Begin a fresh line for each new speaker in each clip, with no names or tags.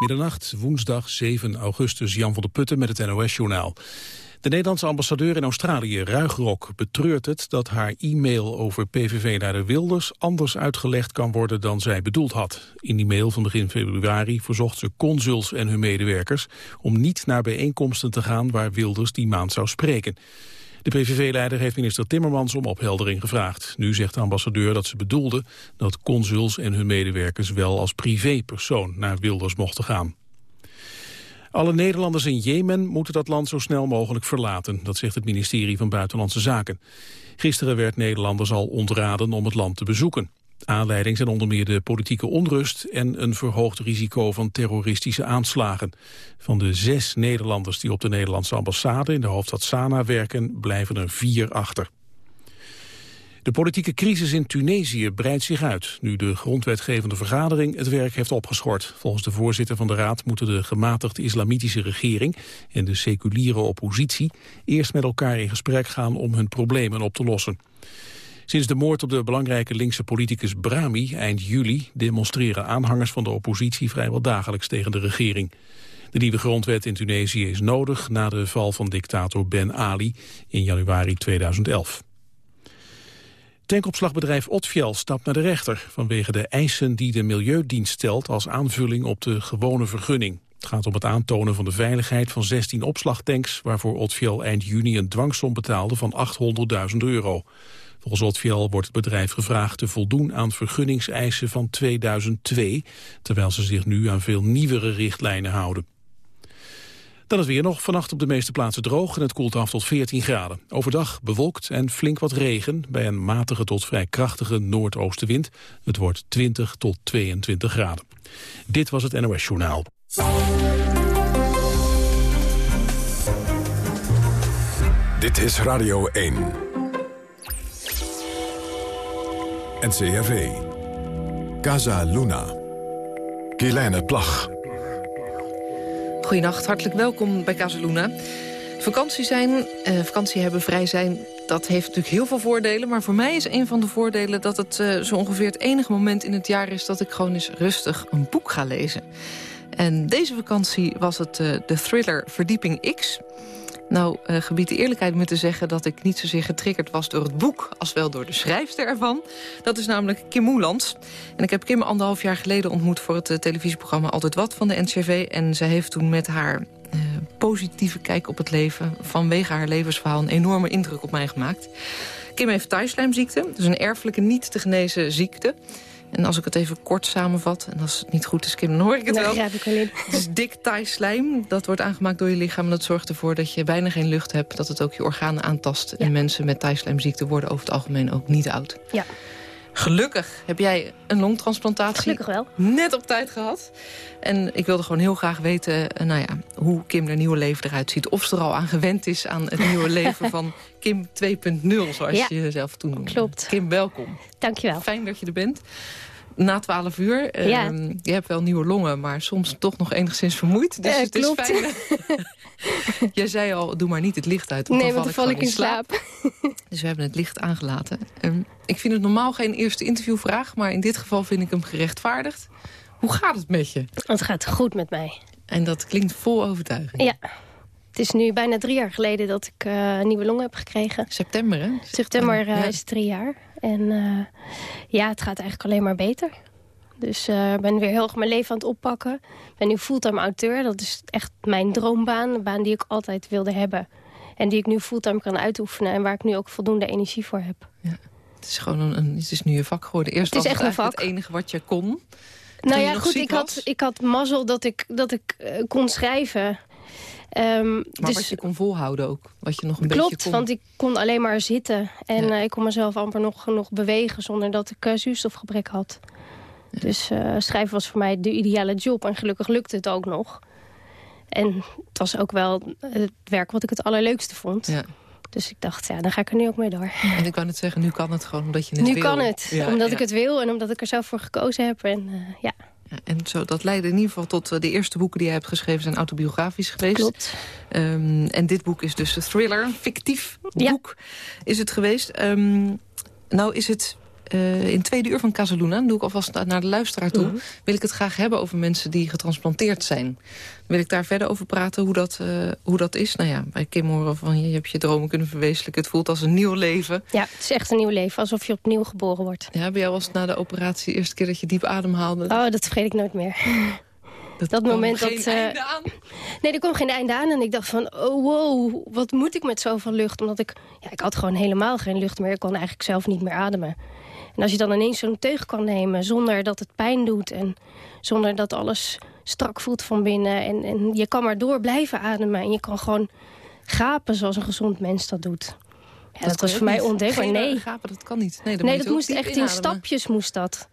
Middernacht, woensdag 7 augustus, Jan van der Putten met het NOS-journaal. De Nederlandse ambassadeur in Australië, Ruigrok, betreurt het dat haar e-mail over PVV-leider Wilders anders uitgelegd kan worden dan zij bedoeld had. In die mail van begin februari verzocht ze consuls en hun medewerkers om niet naar bijeenkomsten te gaan waar Wilders die maand zou spreken. De PVV-leider heeft minister Timmermans om opheldering gevraagd. Nu zegt de ambassadeur dat ze bedoelde dat consuls en hun medewerkers wel als privépersoon naar Wilders mochten gaan. Alle Nederlanders in Jemen moeten dat land zo snel mogelijk verlaten. Dat zegt het ministerie van Buitenlandse Zaken. Gisteren werd Nederlanders al ontraden om het land te bezoeken. Aanleiding zijn onder meer de politieke onrust en een verhoogd risico van terroristische aanslagen. Van de zes Nederlanders die op de Nederlandse ambassade in de hoofdstad Sanaa werken, blijven er vier achter. De politieke crisis in Tunesië breidt zich uit, nu de grondwetgevende vergadering het werk heeft opgeschort. Volgens de voorzitter van de Raad moeten de gematigde islamitische regering en de seculiere oppositie eerst met elkaar in gesprek gaan om hun problemen op te lossen. Sinds de moord op de belangrijke linkse politicus Brahmi eind juli demonstreren aanhangers van de oppositie vrijwel dagelijks tegen de regering. De nieuwe grondwet in Tunesië is nodig na de val van dictator Ben Ali in januari 2011. Tankopslagbedrijf Otfiel stapt naar de rechter... vanwege de eisen die de Milieudienst stelt als aanvulling op de gewone vergunning. Het gaat om het aantonen van de veiligheid van 16 opslagtanks... waarvoor Otfiel eind juni een dwangsom betaalde van 800.000 euro. Volgens Otfiel wordt het bedrijf gevraagd te voldoen aan vergunningseisen van 2002... terwijl ze zich nu aan veel nieuwere richtlijnen houden. Dan het weer nog. Vannacht op de meeste plaatsen droog en het koelt af tot 14 graden. Overdag bewolkt en flink wat regen bij een matige tot vrij krachtige noordoostenwind. Het wordt 20 tot 22 graden. Dit was het NOS Journaal.
Dit is Radio 1. NCRV. Casa Luna. Kielijne Plag.
Goedenacht, hartelijk welkom bij Casaluna. Vakantie zijn, eh, vakantie hebben, vrij zijn, dat heeft natuurlijk heel veel voordelen. Maar voor mij is een van de voordelen dat het uh, zo ongeveer het enige moment in het jaar is... dat ik gewoon eens rustig een boek ga lezen. En deze vakantie was het uh, de thriller Verdieping X... Nou, uh, gebied de eerlijkheid met te zeggen dat ik niet zozeer getriggerd was door het boek... als wel door de schrijfster ervan. Dat is namelijk Kim Moelands. En ik heb Kim anderhalf jaar geleden ontmoet voor het uh, televisieprogramma Altijd Wat van de NCV. En zij heeft toen met haar uh, positieve kijk op het leven... vanwege haar levensverhaal een enorme indruk op mij gemaakt. Kim heeft thuislijmziekte, dus een erfelijke niet te genezen ziekte... En als ik het even kort samenvat, en als het niet goed is, Kim, dan hoor ik het wel.
ik wel in.
Het is dik slijm. Dat wordt aangemaakt door je lichaam. En dat zorgt ervoor dat je bijna geen lucht hebt. Dat het ook je organen aantast. En mensen met taaislijmziekte worden over het algemeen ook niet oud.
Ja.
Gelukkig heb jij een longtransplantatie
Gelukkig wel.
net op tijd gehad. En ik wilde gewoon heel graag weten uh, nou ja, hoe Kim haar nieuwe leven eruit ziet. Of ze er al aan gewend is aan het nieuwe leven van Kim 2.0, zoals
Ja,
je jezelf toen noemde.
klopt.
Kim, welkom.
Dankjewel.
Fijn dat je er bent. Na 12 uur. eh,
Ja.
je hebt wel nieuwe longen, maar soms toch nog enigszins vermoeid. Dus
Eh,
het
klopt.
is fijn. Jij zei al, doe maar niet het licht uit. Want
nee,
dan
want dan val ik in slaap.
Dus we hebben het licht aangelaten. Ehm, ik vind het normaal geen eerste interviewvraag, maar in dit geval vind ik hem gerechtvaardigd. Hoe gaat het met je?
Het gaat goed met mij.
En dat klinkt vol overtuiging.
Ja. Het is nu bijna drie jaar geleden dat ik een nieuwe long heb gekregen.
September, hè?
September eh,
Ja.
is drie jaar. En eh, ja, het gaat eigenlijk alleen maar beter. Dus eh, ik ben weer heel erg mijn leven aan het oppakken. Ik ben nu fulltime auteur. Dat is echt mijn droombaan. Een baan die ik altijd wilde hebben. En die ik nu fulltime kan uitoefenen. En waar ik nu ook voldoende energie voor heb.
Het is gewoon een, een- het is nu je vak geworden. Eerst
Het is echt
het eigenlijk het enige wat je kon.
Nou ja, goed, ik had, ik had mazzel dat ik, dat ik eh, kon schrijven. Ehm,
Maar
dus
wat je kon volhouden ook. Wat je nog een
klopt,
beetje kon.
want ik kon alleen maar zitten. En
Ja.
eh, ik kon mezelf amper nog, nog bewegen zonder dat ik eh, zuurstofgebrek had. Dus eh, schrijven was voor mij de ideale job. En gelukkig lukte het ook nog. En het was ook wel het werk wat ik het allerleukste vond.
Ja.
Dus ik dacht, ja, dan ga ik er nu ook mee door.
En ik kan het zeggen, nu kan het gewoon omdat je het
nu
wil.
kan het,
Ja,
omdat ik het wil en omdat ik er zelf voor gekozen heb. En ja,
Ja, en zo, dat leidde in ieder geval tot eh, de eerste boeken die je hebt geschreven... zijn autobiografisch geweest.
klopt.
Ehm, en dit boek is dus een thriller, een fictief
Ja.
boek is het geweest. Ehm, nou is het uh, in het tweede uur van Casaluna... doe ik alvast naar de luisteraar toe... Mhm. wil ik het graag hebben over mensen die getransplanteerd zijn. Wil ik daar verder over praten, hoe dat, uh, hoe dat is? Nou ja, bij Kim horen van je hebt je dromen kunnen verwezenlijken. Het voelt als een nieuw leven.
Ja, het is echt een nieuw leven, alsof je opnieuw geboren wordt.
Ja, bij jou was het na de operatie de eerste keer dat je diep ademhaalde?
Oh, dat vergeet ik nooit meer.
Dat, dat moment geen dat. Uh, einde aan?
Nee, er kwam geen einde aan. En ik dacht van, oh wow, wat moet ik met zoveel lucht? Omdat ik, ja, ik had gewoon helemaal geen lucht meer. Ik kon eigenlijk zelf niet meer ademen. En als je dan ineens zo'n teug kan nemen zonder dat het pijn doet... en zonder dat alles strak voelt van binnen... en, en je kan maar door blijven ademen en je kan gewoon gapen zoals een gezond mens dat doet. Ja, dat, was voor mij ondenkbaar. Nee,
gapen, dat kan niet. Nee,
nee dat moest echt in stapjes moest dat.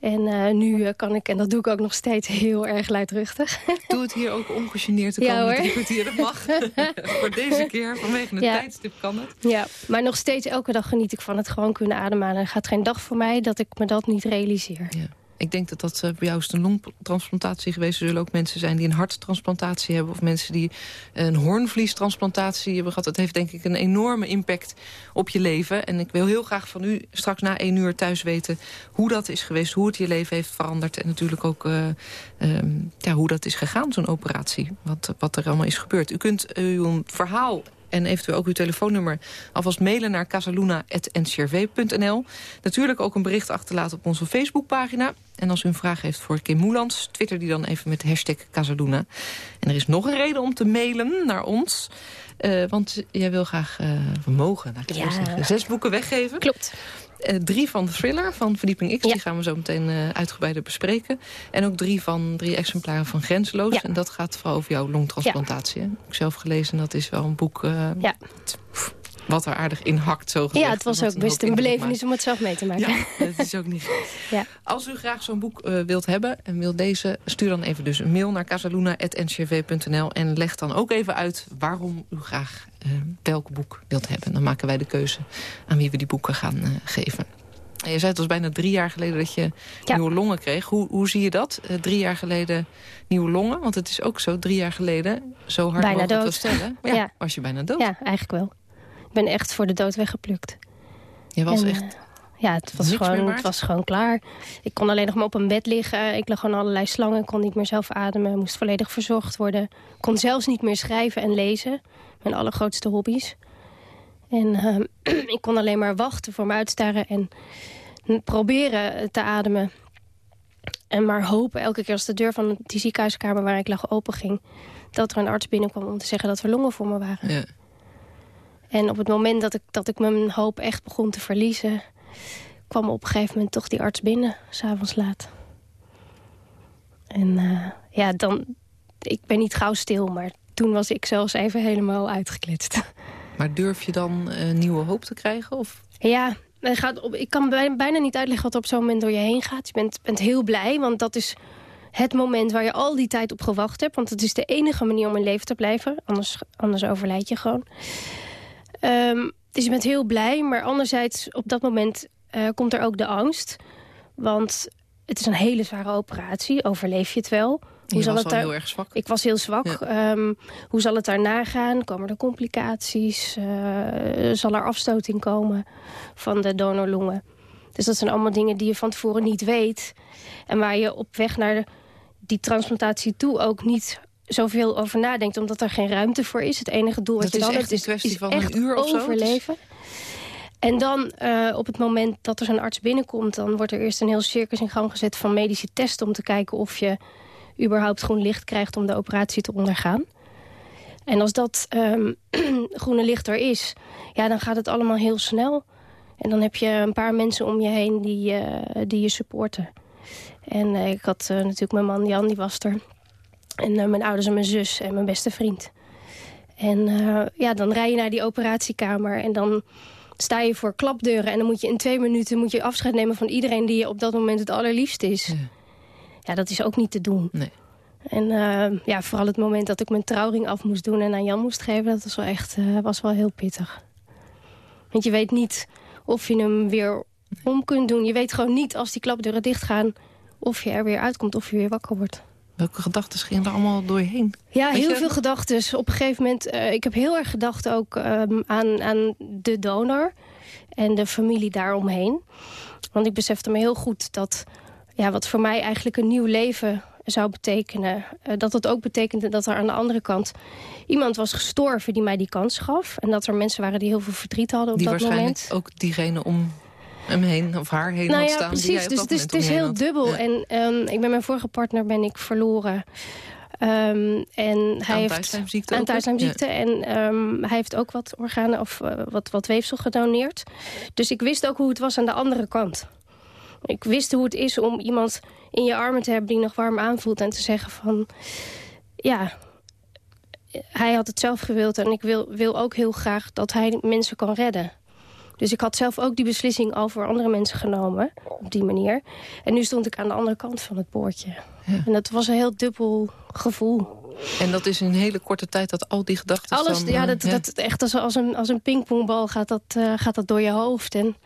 En uh, nu uh, kan ik, en dat doe ik ook nog steeds heel erg luidruchtig.
Doe het hier ook ongegeneerd te komen ja, kwartier. Dat mag. Voor deze keer, vanwege het ja. tijdstip kan het.
Ja, maar nog steeds elke dag geniet ik van het gewoon kunnen ademhalen. Er gaat geen dag voor mij dat ik me dat niet realiseer.
Ja. Ik denk dat dat uh, bij jou is een longtransplantatie geweest. Er zullen ook mensen zijn die een harttransplantatie hebben... of mensen die een hoornvliestransplantatie hebben gehad. Dat heeft denk ik een enorme impact op je leven. En ik wil heel graag van u straks na één uur thuis weten... hoe dat is geweest, hoe het je leven heeft veranderd... en natuurlijk ook uh, um, ja, hoe dat is gegaan, zo'n operatie. Wat, wat er allemaal is gebeurd. U kunt uw verhaal en eventueel ook uw telefoonnummer alvast mailen naar casaluna.ncrv.nl. Natuurlijk ook een bericht achterlaten op onze Facebookpagina. En als u een vraag heeft voor Kim Moelands, twitter die dan even met hashtag Casaluna. En er is nog een reden om te mailen naar ons. Uh, want jij wil graag uh, vermogen, ik ja. zeggen, zes boeken weggeven.
Klopt.
Uh, drie van de thriller van Verdieping X, ja. die gaan we zo meteen uh, uitgebreider bespreken. En ook drie van drie exemplaren van Grenzeloos. Ja. En dat gaat vooral over jouw longtransplantatie. Ja. Ik zelf gelezen, dat is wel een boek... Uh, ja wat er aardig in hakt, zo gezegd.
Ja, het was ook best een belevenis om het zelf mee te maken.
Ja, dat is ook niet ja. Als u graag zo'n boek uh, wilt hebben en wilt deze... stuur dan even dus een mail naar casaluna.ncrv.nl... en leg dan ook even uit waarom u graag uh, welk boek wilt hebben. Dan maken wij de keuze aan wie we die boeken gaan uh, geven. Je zei het was bijna drie jaar geleden dat je ja. nieuwe longen kreeg. Hoe, hoe zie je dat? Uh, drie jaar geleden nieuwe longen? Want het is ook zo, drie jaar geleden, zo hard
bijna
mogelijk
dood.
stellen. Ja, ja, was je bijna dood?
Ja, eigenlijk wel ben echt voor de dood weggeplukt.
Je was en, echt... Uh,
ja, het was, gewoon, het was gewoon klaar. Ik kon alleen nog maar op een bed liggen. Ik lag gewoon allerlei slangen. kon niet meer zelf ademen. Moest volledig verzorgd worden. kon zelfs niet meer schrijven en lezen. Mijn allergrootste hobby's. En uh, ik kon alleen maar wachten voor me uitstaren. En proberen te ademen. En maar hopen elke keer als de deur van die ziekenhuiskamer waar ik lag open ging... dat er een arts binnenkwam om te zeggen dat er longen voor me waren. Ja. En op het moment dat ik, dat ik mijn hoop echt begon te verliezen... kwam op een gegeven moment toch die arts binnen, s'avonds laat. En uh, ja, dan... Ik ben niet gauw stil, maar toen was ik zelfs even helemaal uitgekletst.
Maar durf je dan uh, nieuwe hoop te krijgen? Of?
Ja, gaat op, ik kan bijna niet uitleggen wat er op zo'n moment door je heen gaat. Je bent, bent heel blij, want dat is het moment waar je al die tijd op gewacht hebt. Want het is de enige manier om in leven te blijven. Anders, anders overlijd je gewoon. Um, dus je bent heel blij, maar anderzijds op dat moment uh, komt er ook de angst. Want het is een hele zware operatie, overleef je het wel?
Hoe je zal was het daar... heel erg zwak.
Ik was heel zwak. Ja. Um, hoe zal het daarna gaan? Komen er complicaties? Uh, zal er afstoting komen van de donorlongen? Dus dat zijn allemaal dingen die je van tevoren niet weet. En waar je op weg naar die transplantatie toe ook niet zoveel over nadenkt, omdat er geen ruimte voor is. Het enige doel
dat
wat je dan
hebt is, kwestie van een uur of
overleven. En dan uh, op het moment dat er zo'n arts binnenkomt... dan wordt er eerst een heel circus in gang gezet van medische testen... om te kijken of je überhaupt groen licht krijgt om de operatie te ondergaan. En als dat um, groene licht er is, ja, dan gaat het allemaal heel snel. En dan heb je een paar mensen om je heen die, uh, die je supporten. En uh, ik had natuurlijk mijn man Jan, die was er. En uh, mijn ouders en mijn zus en mijn beste vriend. En uh, ja, dan rij je naar die operatiekamer en dan sta je voor klapdeuren... en dan moet je in twee minuten moet je afscheid nemen van iedereen... die je op dat moment het allerliefst is. Ja, ja dat is ook niet te doen.
Nee.
En uh, ja, vooral het moment dat ik mijn trouwring af moest doen... en aan Jan moest geven, dat was wel echt was wel heel pittig. Want je weet niet of je hem weer om kunt doen. Je weet gewoon niet als die klapdeuren dichtgaan... of je er weer uitkomt of je weer wakker wordt.
Welke gedachten gingen er allemaal door je heen?
Ja, heel veel gedachten. Op een gegeven moment, uh, ik heb heel erg gedacht ook um, aan, aan de donor. en de familie daaromheen. Want ik besefte me heel goed dat ja, wat voor mij eigenlijk een nieuw leven zou betekenen. Uh, dat het ook betekende dat er aan de andere kant iemand was gestorven die mij die kans gaf. En dat er mensen waren die heel veel verdriet hadden op
die
dat
moment. ook diegene om hem heen of haar heen
nou
had
ja,
staan.
Precies, dus het is, het is heel dubbel. En um, ik ben mijn vorige partner ben ik verloren. Um, en hij
aan
heeft
aan
thuislijmziekte. Ja. En um, hij heeft ook wat organen of uh, wat, wat weefsel gedoneerd. Dus ik wist ook hoe het was aan de andere kant. Ik wist hoe het is om iemand in je armen te hebben die nog warm aanvoelt. En te zeggen van, ja, hij had het zelf gewild. En ik wil, wil ook heel graag dat hij mensen kan redden. Dus ik had zelf ook die beslissing al voor andere mensen genomen. Op die manier. En nu stond ik aan de andere kant van het poortje. Ja. En dat was een heel dubbel gevoel.
En dat is in een hele korte tijd dat al die gedachten...
Alles,
dan,
ja, dat,
ja.
dat echt als, als, een, als een pingpongbal gaat dat, uh, gaat dat door je hoofd. En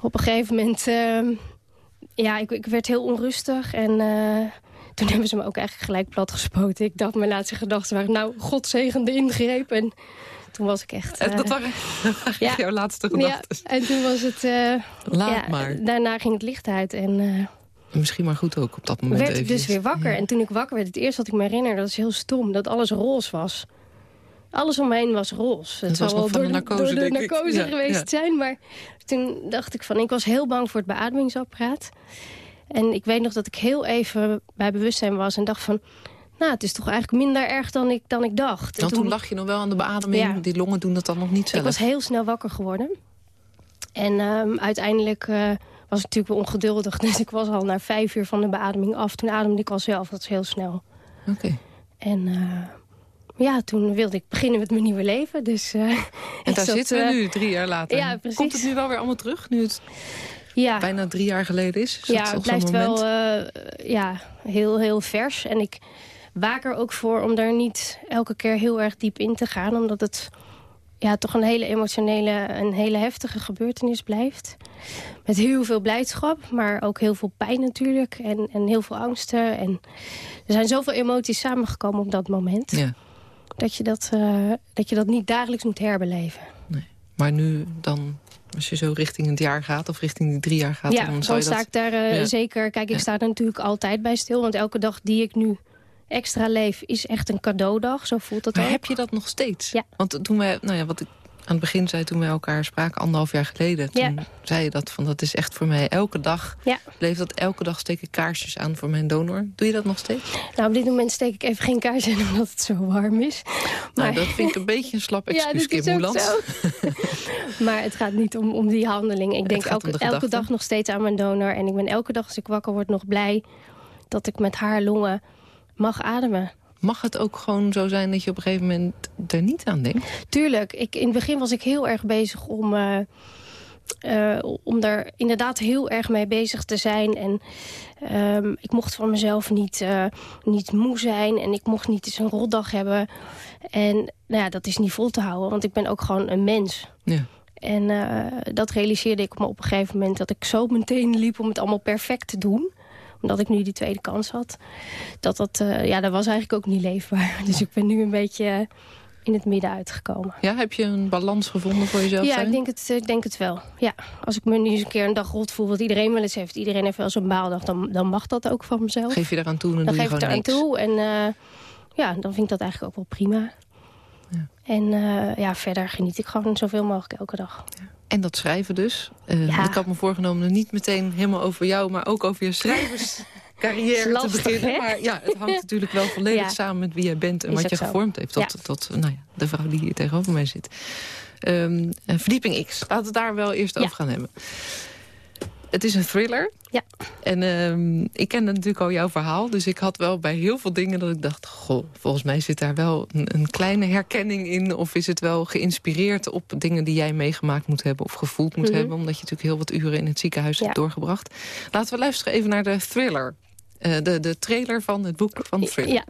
op een gegeven moment... Uh, ja, ik, ik werd heel onrustig en... Uh, toen hebben ze me ook eigenlijk gelijk plat gespoten. Ik dacht, mijn laatste gedachten waren... nou, God zegen de ingreep. En toen was ik echt...
Uh, dat waren ja, jouw laatste gedachten.
Ja, en toen was het... Uh,
Laat
ja,
maar.
Daarna ging het licht uit en... Uh,
Misschien maar goed ook op dat moment
werd ik dus weer wakker. Ja. En toen ik wakker werd, het eerste wat ik me herinner... dat is heel stom, dat alles roze was. Alles om me heen was roze.
Het, het
zou
wel
door
de narcose,
door de narcose
ik.
geweest
ja,
zijn. Maar toen dacht ik van... ik was heel bang voor het beademingsapparaat. En ik weet nog dat ik heel even bij bewustzijn was en dacht van... nou, het is toch eigenlijk minder erg dan ik, dan ik dacht.
En toen, toen lag je nog wel aan de beademing. Ja. Die longen doen dat dan nog niet zelf.
Ik was heel snel wakker geworden. En um, uiteindelijk uh, was ik natuurlijk wel ongeduldig. Dus ik was al na vijf uur van de beademing af. Toen ademde ik al zelf, dat is heel snel.
Oké. Okay.
En uh, ja, toen wilde ik beginnen met mijn nieuwe leven. Dus, uh,
en daar zitten we nu, drie jaar later.
Ja, precies.
Komt het nu wel weer allemaal terug? Nu het
ja.
bijna drie jaar geleden is? is
ja, het blijft wel uh, ja, heel, heel vers. En ik waak er ook voor om daar niet elke keer heel erg diep in te gaan. Omdat het ja, toch een hele emotionele, een hele heftige gebeurtenis blijft. Met heel veel blijdschap, maar ook heel veel pijn natuurlijk. En, en heel veel angsten. En er zijn zoveel emoties samengekomen op dat moment.
Ja.
Dat, je dat, uh, dat je dat niet dagelijks moet herbeleven.
Nee. Maar nu dan als je zo richting het jaar gaat of richting die drie jaar gaat...
Ja,
dan,
dan
je
sta
dat...
ik daar uh, ja. zeker... Kijk, ik ja. sta er natuurlijk altijd bij stil. Want elke dag die ik nu extra leef is echt een cadeaudag. Zo voelt het
maar
ook.
heb je dat nog steeds?
Ja.
Want toen wij, nou ja, wat ik aan het begin zei toen wij elkaar spraken, anderhalf jaar geleden... toen
ja.
zei je dat, van dat is echt voor mij elke dag...
Ja.
bleef dat elke dag steek ik kaarsjes aan voor mijn donor. Doe je dat nog steeds?
Nou, op dit moment steek ik even geen kaars aan omdat het zo warm is.
Maar... Nou, dat vind ik een beetje een slap excuus,
ja,
Kim
maar het gaat niet om, om die handeling. Ik denk elke, elke dag nog steeds aan mijn donor. En ik ben elke dag als ik wakker word nog blij... dat ik met haar longen mag ademen.
Mag het ook gewoon zo zijn dat je op een gegeven moment er niet aan denkt?
Tuurlijk. Ik, in het begin was ik heel erg bezig om, uh, uh, om daar inderdaad heel erg mee bezig te zijn. En um, ik mocht van mezelf niet, uh, niet moe zijn. En ik mocht niet eens een rotdag hebben. En nou ja, dat is niet vol te houden. Want ik ben ook gewoon een mens.
Ja.
En dat realiseerde ik me op een gegeven moment. Dat ik zo meteen liep om het allemaal perfect te doen omdat ik nu die tweede kans had. Dat dat, uh, ja, dat was eigenlijk ook niet leefbaar. Dus ik ben nu een beetje in het midden uitgekomen.
Ja, heb je een balans gevonden voor jezelf?
Ja,
zijn?
ik denk, het, ik denk het wel. Ja, als ik me nu eens een keer een dag rot voel, wat iedereen wel eens heeft. Iedereen heeft wel zo'n baaldag, dan, dan mag dat ook van mezelf.
Geef je eraan toe en
dan
doe
geef
je
ik
gewoon
eraan toe. En uh, ja, dan vind ik dat eigenlijk ook wel prima.
Ja.
En uh, ja, verder geniet ik gewoon zoveel mogelijk elke dag.
Ja. En dat schrijven dus. Uh,
ja.
Ik had me voorgenomen niet meteen helemaal over jou... maar ook over je schrijverscarrière
lastig,
te beginnen.
Hè?
Maar ja, het hangt natuurlijk wel volledig
Ja.
samen met wie jij bent... en
Is
wat je
zo.
gevormd heeft tot,
Ja.
tot nou ja, de vrouw die hier tegenover mij zit. Ehm, eh, verdieping X. Laten we het daar wel eerst over gaan hebben. Het is een thriller.
Ja.
En ehm, ik kende natuurlijk al jouw verhaal. Dus ik had wel bij heel veel dingen dat ik dacht... goh, volgens mij zit daar wel een, een kleine herkenning in. Of is het wel geïnspireerd op dingen die jij meegemaakt moet hebben... of gevoeld moet
Mhm.
hebben. Omdat je natuurlijk heel wat uren in het ziekenhuis
Ja.
hebt doorgebracht. Laten we luisteren even naar de thriller. Eh, de, de trailer van het boek van Thriller.
Ja.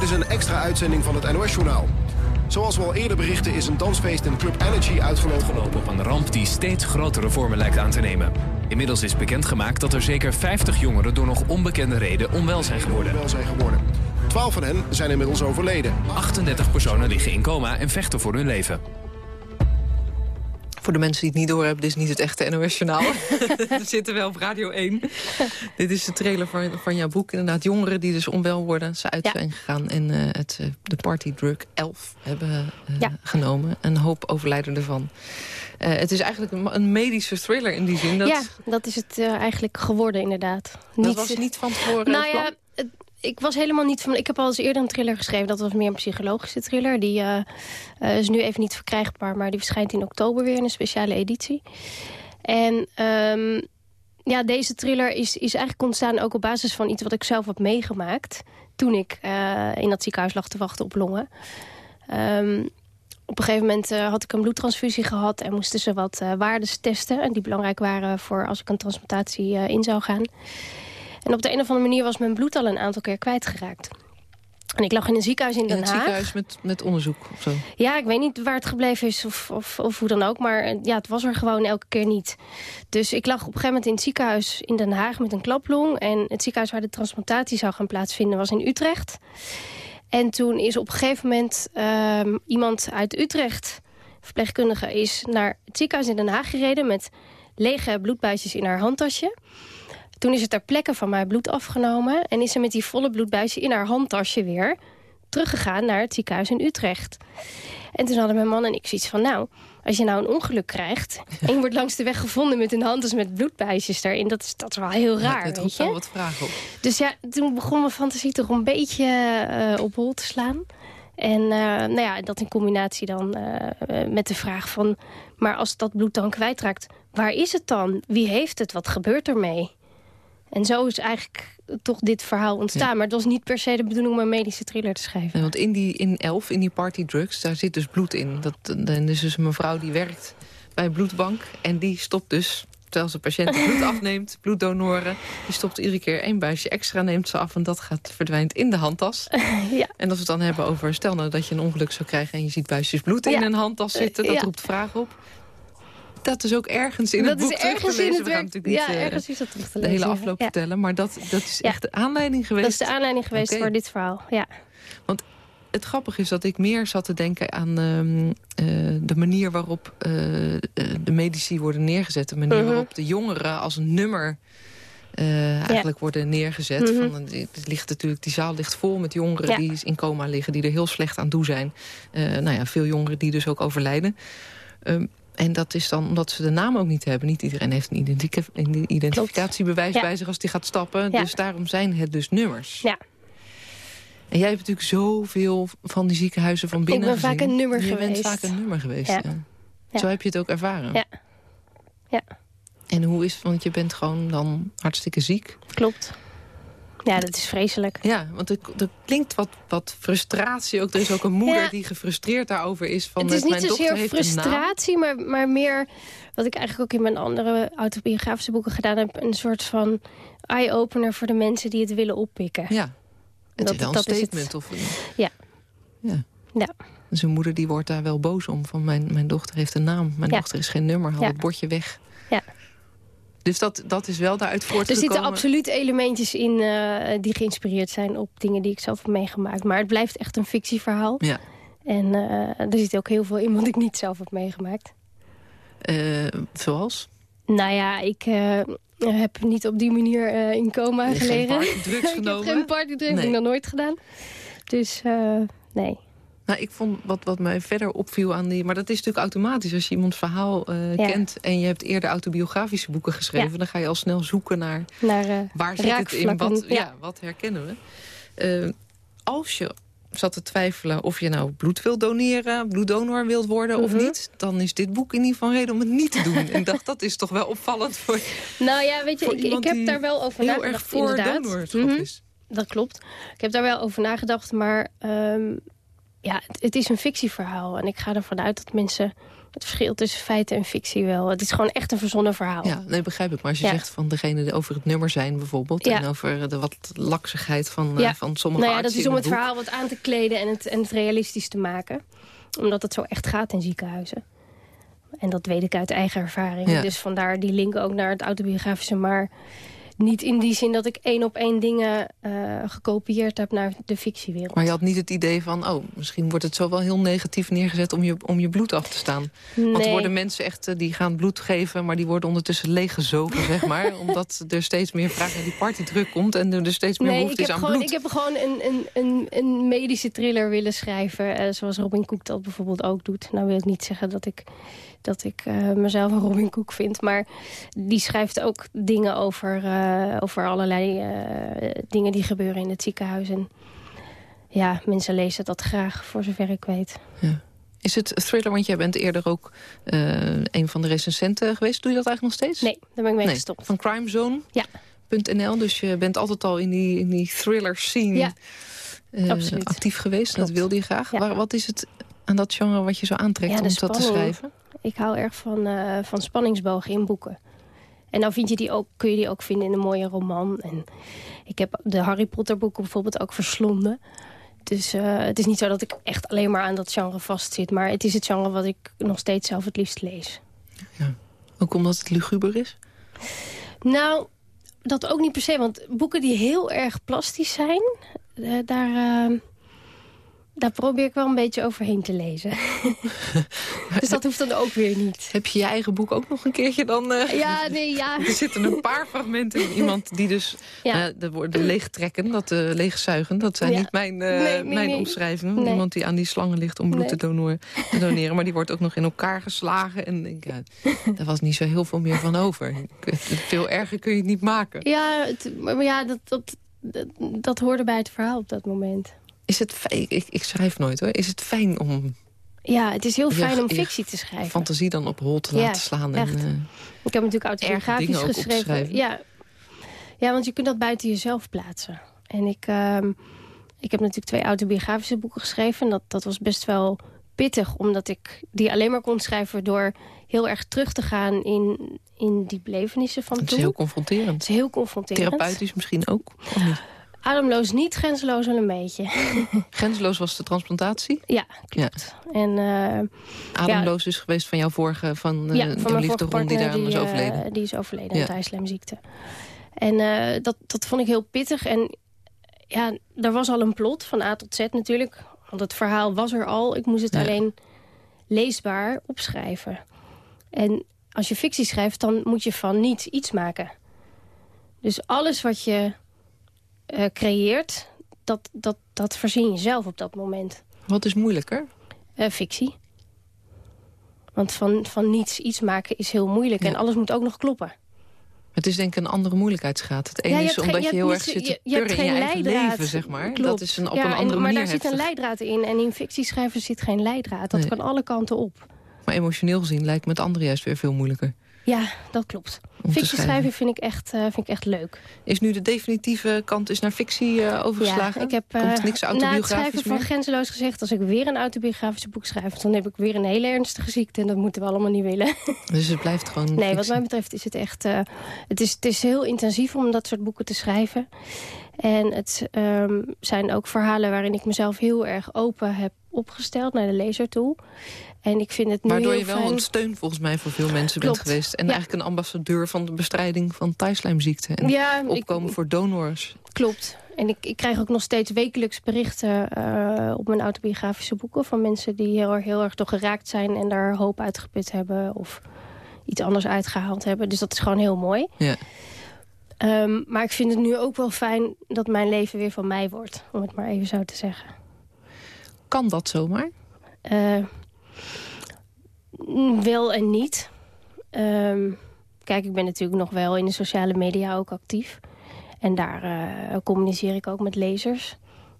Dit is een extra uitzending van het NOS-journaal. Zoals we al eerder berichten is een dansfeest in Club Energy uitgelopen.
Op een ramp die steeds grotere vormen lijkt aan te nemen. Inmiddels is bekendgemaakt dat er zeker 50 jongeren door nog onbekende reden onwel zijn geworden.
Wel zijn geworden. Twaalf van hen zijn inmiddels overleden.
38 personen liggen in coma en vechten voor hun leven.
Voor de mensen die het niet doorhebben, dit is niet het echte NOS-journaal. We zitten wel op Radio 1. dit is de trailer van, van jouw boek. Inderdaad, jongeren die dus onwel worden, ze uit zijn gegaan... en uh, het, uh, de partydrug 11 hebben uh, ja. genomen. Een hoop overlijden ervan. het is eigenlijk een, een, medische thriller in die zin. Dat...
Ja, dat is het eigenlijk geworden, inderdaad.
Dat niet... was niet van tevoren
nou ja, ik was helemaal niet van... Ik heb al eens eerder een thriller geschreven. Dat was meer een psychologische thriller. Die uh, uh, is nu even niet verkrijgbaar. Maar die verschijnt in oktober weer in een speciale editie. En um, ja, deze thriller is, is eigenlijk ontstaan ook op basis van iets wat ik zelf heb meegemaakt. Toen ik uh, in dat ziekenhuis lag te wachten op longen. Um, op een gegeven moment had ik een bloedtransfusie gehad... en moesten ze wat waardes testen. En die belangrijk waren voor als ik een transplantatie in zou gaan. En op de een of andere manier was mijn bloed al een aantal keer kwijtgeraakt. En ik lag in een ziekenhuis in Den Haag. In
het ziekenhuis met, met onderzoek of zo?
Ja, ik weet niet waar het gebleven is of, of, of hoe dan ook. Maar eh, ja, het was er gewoon elke keer niet. Dus ik lag op een gegeven moment in het ziekenhuis in Den Haag met een klaplong. En het ziekenhuis waar de transplantatie zou gaan plaatsvinden was in Utrecht. En toen is op een gegeven moment um, iemand uit Utrecht, verpleegkundige, is naar het ziekenhuis in Den Haag gereden met lege bloedbuisjes in haar handtasje. Toen is er ter plekke van mij bloed afgenomen... en is ze met die volle bloedbuisje in haar handtasje weer... teruggegaan naar het ziekenhuis in Utrecht. En toen hadden mijn man en ik zoiets van... nou, als je nou een ongeluk krijgt... en je wordt langs de weg gevonden met een handtas met bloedbuisjes erin... dat is, dat is wel heel raar, ja,
roept wel wat vragen op.
Dus ja, toen begon mijn fantasie toch een beetje uh, op hol te slaan. En uh, nou ja, dat in combinatie dan uh, met de vraag van... maar als dat bloed dan kwijtraakt, waar is het dan? Wie heeft het? Wat gebeurt ermee? En zo is eigenlijk toch dit verhaal ontstaan. Maar het was niet per se de bedoeling om een medische thriller te schrijven.
want in die in elf, in die party drugs, daar zit dus bloed in. Dat, dan is dus een mevrouw die werkt bij een bloedbank. En die stopt dus, terwijl ze patiënten bloed afneemt, bloeddonoren. Die stopt iedere keer één buisje extra, neemt ze af. En dat gaat, verdwijnt in de handtas.
ja.
En als we het dan hebben over, stel nou dat je een ongeluk zou krijgen... en je ziet buisjes bloed in een handtas zitten, dat roept vragen op dat is ook ergens in
dat
het boek
is ergens
in
het
werk.
Niet, ja, uh, ergens is dat terug te lezen.
De hele afloop ja. vertellen, maar dat, dat is echt de aanleiding geweest.
Dat is de aanleiding geweest okay. voor dit verhaal, ja.
Want het grappige is dat ik meer zat te denken aan uh, uh, de manier waarop uh, de medici worden neergezet. De manier
Mhm.
waarop de jongeren als een nummer eigenlijk worden neergezet.
Mhm.
Van, het ligt natuurlijk, die zaal ligt vol met jongeren
Ja.
die in coma liggen. Die er heel slecht aan toe zijn. nou ja, veel jongeren die dus ook overlijden. Ehm, en dat is dan omdat ze de naam ook niet hebben. Niet iedereen heeft een identificatiebewijs
Ja.
bij zich als die gaat stappen.
Ja.
Dus daarom zijn het dus nummers.
Ja.
En jij hebt natuurlijk zoveel van die ziekenhuizen van binnen
ben vaak een nummer
je
geweest.
bent vaak een nummer geweest.
Ja.
Zo heb je het ook ervaren.
Ja. Ja.
En hoe is het? Want je bent gewoon dan hartstikke ziek.
Klopt. Ja, dat is vreselijk.
Ja, want er, klinkt wat, wat frustratie ook. Er is ook een moeder
Ja.
die gefrustreerd daarover is. Van,
het is niet zozeer frustratie, maar, maar meer... wat ik eigenlijk ook in mijn andere autobiografische boeken gedaan heb... een soort van eye-opener voor de mensen die het willen oppikken.
Ja, het
Dat-
is wel een
is het.
statement. Of,
Ja.
ja.
Ja.
Dus een moeder die wordt daar wel boos om. Van mijn, mijn dochter heeft een naam. Mijn
Ja.
dochter is geen nummer. Haal het bordje weg. Dus dat, dat is wel daaruit
Er
voortgekomen.
zitten absoluut elementjes in eh, die geïnspireerd zijn op dingen die ik zelf heb meegemaakt. Maar het blijft echt een fictieverhaal.
Ja.
En eh, er zit ook heel veel in wat ik niet zelf heb meegemaakt.
Eh, zoals?
Nou ja, ik heb niet op die manier in coma
hebt geen
gelegen.
partydrugs
ik heb
genomen?
geen partydrugs, heb
Nee.
ik nog nooit gedaan. Dus nee.
Nou, ik vond wat, wat mij verder opviel aan die... Maar dat is natuurlijk automatisch. Als je iemands verhaal eh,
Ja.
kent... en je hebt eerder autobiografische boeken geschreven...
Ja.
dan ga je al snel zoeken naar
Naar eh,
waar zit het in, wat, ja.
ja.
wat herkennen we. Eh, als je zat te twijfelen of je nou bloed wilt doneren... bloeddonor wilt worden of
Mhm.
niet... dan is dit boek in ieder geval reden om het niet te doen. en ik dacht, dat is toch wel opvallend voor,
Nou ja, weet je, ik, heb daar wel over
heel
nagedacht.
erg voor
inderdaad.
donorschap
Mhm.
is.
Dat klopt. Ik heb daar wel over nagedacht, maar ehm, ja, het, het is een fictieverhaal. En ik ga ervan uit dat mensen het verschil tussen feiten en fictie wel... Het is gewoon echt een verzonnen verhaal.
Ja, nee, begrijp ik. Maar als je
Ja.
zegt van degene die over het nummer zijn bijvoorbeeld...
Ja.
en over de wat laksigheid van, eh, van sommige
nou ja, dat is om het
boek.
verhaal wat aan te kleden en het, en het realistisch te maken. Omdat het zo echt gaat in ziekenhuizen. En dat weet ik uit eigen ervaring.
Ja.
Dus vandaar die link ook naar het autobiografische. Maar niet in die zin dat ik één op één dingen uh, gekopieerd heb naar de fictiewereld.
Maar je had niet het idee van, oh, misschien wordt het zo wel heel negatief neergezet om je, om je bloed af te staan.
Nee.
Want er worden mensen echt, uh, die gaan bloed geven, maar die worden ondertussen leeggezogen, zeg maar. Omdat er steeds meer vraag naar die partydruk komt en er steeds meer
nee,
behoefte is aan
gewoon,
bloed.
Ik heb gewoon een, een, een, een medische thriller willen schrijven, uh, zoals Robin Cook dat bijvoorbeeld ook doet. Nou wil ik niet zeggen dat ik dat ik uh, mezelf een Robin Cook vind. Maar die schrijft ook dingen over, uh, over allerlei uh, dingen die gebeuren in het ziekenhuis. En ja, mensen lezen dat graag, voor zover ik weet.
Ja. Is het thriller, want jij bent eerder ook een van de recensenten geweest. Doe je dat eigenlijk nog steeds?
Nee, daar ben ik mee
nee.
gestopt.
Van Crimezone?
Ja.
.nl, dus je bent altijd al in die, in die thriller scene
ja.
actief geweest.
Klopt.
Dat wilde je graag.
Ja.
Waar, wat is het aan dat genre wat je zo aantrekt
Ja,
om dat te schrijven?
Ik hou erg van, uh, van spanningsbogen in boeken. En dan vind je die ook, kun je die ook vinden in een mooie roman. En ik heb de Harry Potter boeken bijvoorbeeld ook verslonden. Dus uh, het is niet zo dat ik echt alleen maar aan dat genre vastzit. Maar het is het genre wat ik nog steeds zelf het liefst lees.
Ja. Ook omdat het luguber is?
Nou, dat ook niet per se. Want boeken die heel erg plastisch zijn... Uh, daar... Daar probeer ik wel een beetje overheen te lezen. dus dat hoeft dan ook weer niet.
Heb je je eigen boek ook nog een keertje dan? Uh...
Ja, nee, ja.
Er zitten een paar fragmenten in. Iemand die dus ja. uh, de woorden leegtrekken, dat uh, leegzuigen... dat zijn
ja.
niet mijn,
nee, nee,
mijn
nee.
omschrijvingen. Iemand die aan die slangen ligt om bloed te, doneren, te, doneren. Maar die wordt ook nog in elkaar geslagen. En denk, ja, daar was niet zo heel veel meer van over. Veel erger kun je het niet maken.
Ja, het, maar ja dat, dat, dat, dat hoorde bij het verhaal op dat moment.
Is het fijn, ik, ik, schrijf nooit hoor. Is het fijn om...
Ja, het is heel fijn om fictie te schrijven.
fantasie dan op hol te
ja,
laten slaan.
Echt.
En, uh,
ik heb natuurlijk autobiografisch geschreven. Ja. ja, want je kunt dat buiten jezelf plaatsen. En ik, uh, ik heb natuurlijk twee autobiografische boeken geschreven. En dat, dat was best wel pittig. Omdat ik die alleen maar kon schrijven door heel erg terug te gaan in, in die belevenissen van
het
toen.
is heel confronterend.
Het is heel confronterend.
Therapeutisch misschien ook, of niet?
Ademloos niet, grenzeloos wel een beetje.
Grenzeloos was de transplantatie?
Ja, klopt. Ja. En, uh,
Ademloos ja, is geweest van jouw vorige, van, uh,
ja, van
de liefde Ron die daar is overleden.
Uh, die is overleden aan ja. thuislemziekte. En eh, dat, dat vond ik heel pittig. En ja, er was al een plot van A tot Z natuurlijk. Want het verhaal was er al. Ik moest het alleen leesbaar opschrijven. En als je fictie schrijft, dan moet je van niets iets maken. Dus alles wat je uh, creëert, dat, dat, dat verzin je zelf op dat moment.
Wat is moeilijker?
Uh, fictie. Want van, van niets iets maken is heel moeilijk. Ja. En alles moet ook nog kloppen.
Het is denk ik een andere moeilijkheidsgraad. Het ene
ja,
is omdat je, heel
niet,
erg zit te
je, je hebt
in je eigen leven, zeg maar.
Klopt.
Dat is een, op
ja,
een andere
en,
manier
Maar daar
heftig.
zit een leidraad in. En in fictieschrijven zit geen leidraad. Dat
Nee.
kan alle kanten op.
Maar emotioneel gezien lijkt me het andere juist weer veel moeilijker.
Ja, dat klopt.
Om te
Fictie schrijven
schrijven.
vind ik, echt, uh, vind ik echt leuk.
Is nu de definitieve kant is naar fictie uh, overgeslagen?
Ja, ik heb
Komt er niks
na het
autobiografisch
schrijven van? Grenzeloos gezegd... als ik weer een autobiografisch boek schrijf... dan heb ik weer een hele ernstige ziekte. En dat moeten we allemaal niet willen.
Dus het blijft gewoon
Nee,
fictie.
wat mij betreft is het echt... Uh, het, is, het is heel intensief om dat soort boeken te schrijven. En het um, zijn ook verhalen waarin ik mezelf heel erg open heb opgesteld... naar de lezer toe. En ik vind het nu
Waardoor je wel
fijn...
een steun volgens mij voor veel mensen
Klopt.
bent geweest. En
Ja.
eigenlijk een ambassadeur van de bestrijding van thuislijmziekte. En
Ja,
opkomen
ik,
voor donors.
klopt. En ik, ik krijg ook nog steeds wekelijks berichten uh, op mijn autobiografische boeken... van mensen die heel, erg- heel erg door geraakt zijn en daar hoop uitgeput hebben... of iets anders uitgehaald hebben. Dus dat is gewoon heel mooi.
Ja.
Um, maar ik vind het nu ook wel fijn dat mijn leven weer van mij wordt. Om het maar even zo te zeggen.
Kan dat zomaar?
Uh, wel en niet. Um, kijk, ik ben natuurlijk nog wel in de sociale media ook actief. En daar uh, communiceer ik ook met lezers.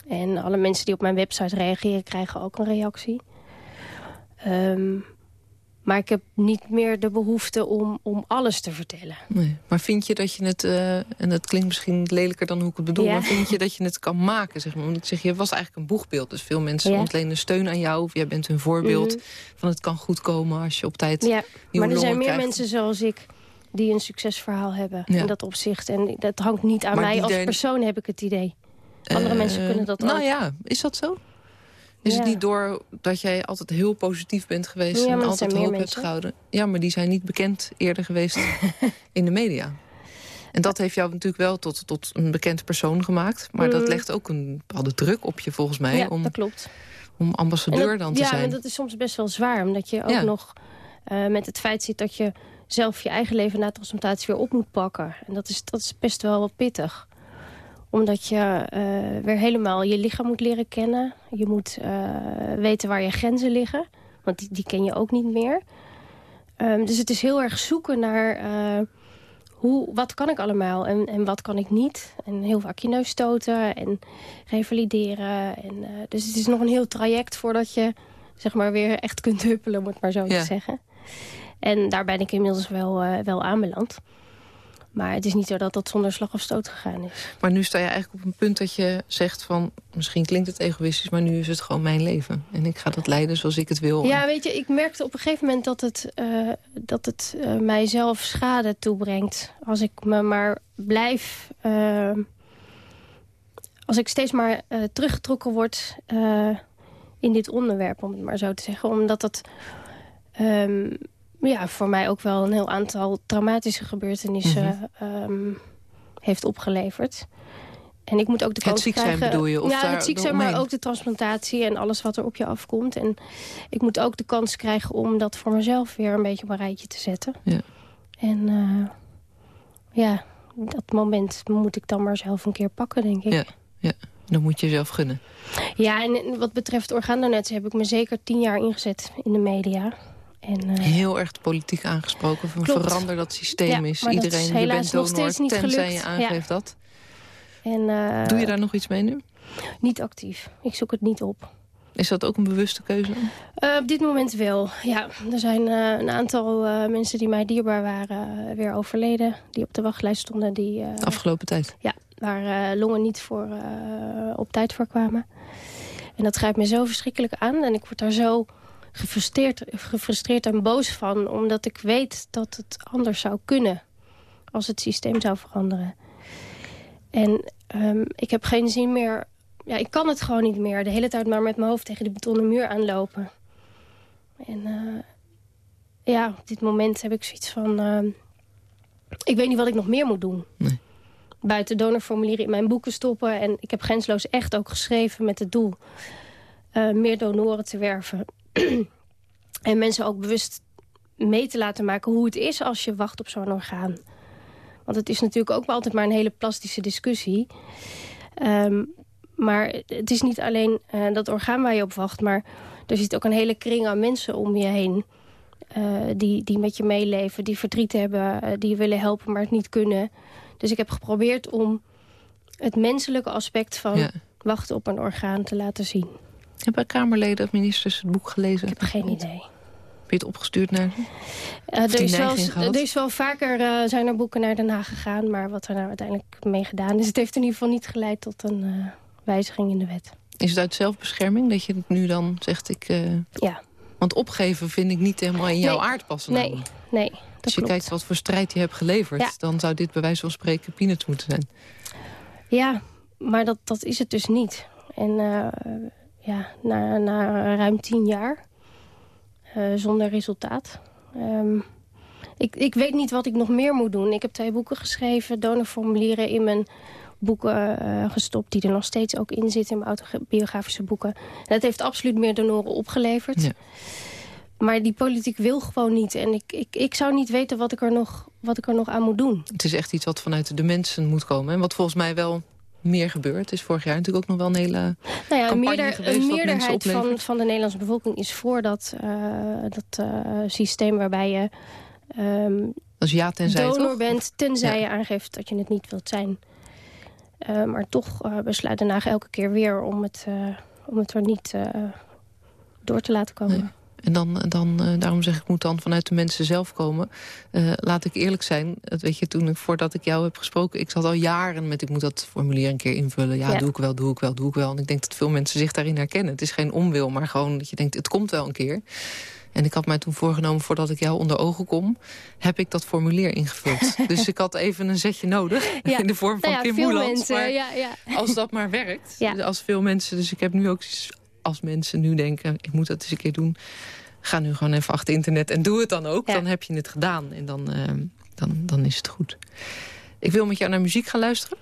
En alle mensen die op mijn website reageren krijgen ook een reactie. Um, maar ik heb niet meer de behoefte om, om alles te vertellen.
Nee. Maar vind je dat je het, uh, en dat klinkt misschien lelijker dan hoe ik het bedoel...
Ja.
maar vind je dat je het kan maken? Zeg maar? Want ik zeg, je was eigenlijk een boegbeeld. Dus veel mensen
Ja.
ontlenen steun aan jou. Of jij bent hun voorbeeld
Mhm.
van het kan goed komen als je op tijd
Ja, maar er zijn meer
krijgt.
mensen zoals ik die een succesverhaal hebben
Ja.
in dat opzicht. En dat hangt niet aan
Maar
mij als
er-
persoon, heb ik het idee. Andere
Eh,
mensen kunnen dat
nou
ook.
ja, is dat zo? Is het
Ja.
niet door dat jij altijd heel positief bent geweest...
Ja,
en altijd hoop hebt gehouden? Ja, maar die zijn niet bekend eerder geweest in de media. En dat heeft jou natuurlijk wel tot, tot een bekend persoon gemaakt. Maar dat
Mm.
legt ook een bepaalde druk op je volgens mij...
ja,
om,
dat klopt.
om ambassadeur
En dat-
dan te
ja,
zijn.
maar dat is soms best wel zwaar. Omdat je ook
Ja.
nog eh, met het feit zit dat je zelf je eigen leven na transplantatie weer op moet pakken. En dat is, dat is best wel wat pittig. Omdat je eh, weer helemaal je lichaam moet leren kennen. Je moet eh, weten waar je grenzen liggen. Want die, die ken je ook niet meer. Ehm, dus het is heel erg zoeken naar... eh, hoe, wat kan ik allemaal en, en wat kan ik niet. En heel vaak je neus stoten en revalideren. En, dus het is nog een heel traject voordat je zeg maar, weer echt kunt huppelen, om het maar zo
Ja.
te zeggen. En daar ben ik inmiddels wel, wel aanbeland. Maar het is niet zo dat dat zonder slag of stoot gegaan is.
Maar nu sta je eigenlijk op een punt dat je zegt van... misschien klinkt het egoïstisch, maar nu is het gewoon mijn leven. En ik ga dat leiden zoals ik het wil.
Ja, weet je, ik merkte op een gegeven moment dat het, eh, dat het eh, mijzelf schade toebrengt. Als ik me maar blijf... eh, als ik steeds maar teruggetrokken word in dit onderwerp, om het maar zo te zeggen. Omdat dat ehm, ja, voor mij ook wel een heel aantal traumatische gebeurtenissen ehm, heeft opgeleverd. En ik moet ook de
Het
kans
ziek zijn
krijgen...
bedoel je, of
ja,
daar
het ziek zijn, maar ook de transplantatie en alles wat er op je afkomt. En ik moet ook de kans krijgen om dat voor mezelf weer een beetje op een rijtje te zetten.
Ja.
En eh, ja, dat moment moet ik dan maar zelf een keer pakken, denk ik.
Ja. Dan moet je jezelf gunnen.
Ja, en wat betreft orgaandonatie heb ik me zeker tien jaar ingezet in de media. En, eh,
Heel erg politiek aangesproken. Van
Klopt.
verander dat systeem
Ja,
is. Iedereen,
is
je bent
nog
donor,
steeds niet
tenzij
gelukt.
je aangeeft dat.
en, eh,
Doe je daar nog iets mee nu?
Niet actief. Ik zoek het niet op.
Is dat ook een bewuste keuze?
Eh, op dit moment wel, ja. Er zijn een aantal mensen die mij dierbaar waren weer overleden. Die op de wachtlijst stonden. Die,
afgelopen tijd?
ja, waar longen niet voor, op tijd voor kwamen. En dat grijpt me zo verschrikkelijk aan. En ik word daar zo gefrustreerd, gefrustreerd en boos van. Omdat ik weet dat het anders zou kunnen. Als het systeem zou veranderen. En ehm, ik heb geen zin meer... Ja, ik kan het gewoon niet meer. De hele tijd maar met mijn hoofd tegen de betonnen muur aanlopen. En eh, ja, op dit moment heb ik zoiets van... ehm, ik weet niet wat ik nog meer moet doen.
Nee.
Buiten donorformulieren in mijn boeken stoppen. En ik heb Grensloos echt ook geschreven met het doel... eh, meer donoren te werven. en mensen ook bewust mee te laten maken hoe het is als je wacht op zo'n orgaan. Want het is natuurlijk ook altijd maar een hele plastische discussie. Ehm, maar het is niet alleen eh, dat orgaan waar je op wacht... maar er zit ook een hele kring aan mensen om je heen... eh, die, die met je meeleven, die verdriet hebben, eh, die je willen helpen, maar het niet kunnen. Dus ik heb geprobeerd om het menselijke aspect van
Ja.
wachten op een orgaan te laten zien.
Hebben Kamerleden of ministers het boek gelezen?
Ik heb geen idee.
Heb je het opgestuurd naar?
Eh, er, is wel, er is wel vaker eh, zijn er boeken naar Den Haag gegaan... maar wat er nou uiteindelijk mee gedaan is... het heeft in ieder geval niet geleid tot een eh, wijziging in de wet.
Is het uit zelfbescherming dat je het nu dan zegt... Ik,
Ja,
Want opgeven vind ik niet helemaal in jouw
Nee.
aard passen.
nee, nee, dat
Als je
klopt.
kijkt wat voor strijd je hebt geleverd...
Ja.
dan zou dit bij wijze van spreken peanuts moeten zijn.
Ja, maar dat, dat is het dus niet. En ja, na, na ruim tien jaar eh, zonder resultaat. Ehm, ik, ik weet niet wat ik nog meer moet doen. Ik heb twee boeken geschreven, donorformulieren in mijn boeken eh, gestopt... die er nog steeds ook in zitten in mijn autobiografische boeken. En dat heeft absoluut meer donoren opgeleverd.
Ja.
Maar die politiek wil gewoon niet. En ik, ik, ik zou niet weten wat ik, er nog, wat ik er nog aan moet doen.
Het is echt iets wat vanuit de mensen moet komen. En wat volgens mij wel meer gebeurt. Het is vorig jaar natuurlijk ook nog wel een hele...
Nou ja, een, meerder-
geweest
meerderheid van, van de Nederlandse bevolking is voor dat, eh, dat eh, systeem waarbij je ehm,
ja tenzij,
donor
toch?
bent, tenzij
Ja.
je aangeeft dat je het niet wilt zijn. Eh, maar toch eh, besluit Haag elke keer weer om het, om het er niet door te laten komen.
Nee. En dan, dan, eh, daarom zeg ik, moet dan vanuit de mensen zelf komen. Eh, laat ik eerlijk zijn, dat weet je, toen ik, voordat ik jou heb gesproken... ik zat al jaren met, ik moet dat formulier een keer invullen. Ja,
Ja.
doe ik wel, doe ik wel, doe ik wel. En ik denk dat veel mensen zich daarin herkennen. Het is geen onwil, maar gewoon dat je denkt, het komt wel een keer. En ik had mij toen voorgenomen, voordat ik jou onder ogen kom... heb ik dat formulier ingevuld. dus ik had even een zetje nodig,
Ja.
in de vorm van
Nou ja,
Kim Moeland. maar
ja, ja.
als dat maar werkt,
Ja.
als veel mensen... dus ik heb nu ook als mensen nu denken, ik moet dat eens een keer doen... ga nu gewoon even achter internet en doe het dan ook.
Ja.
Dan heb je het gedaan en dan, eh, dan, dan is het goed. Ik wil met jou naar muziek gaan luisteren.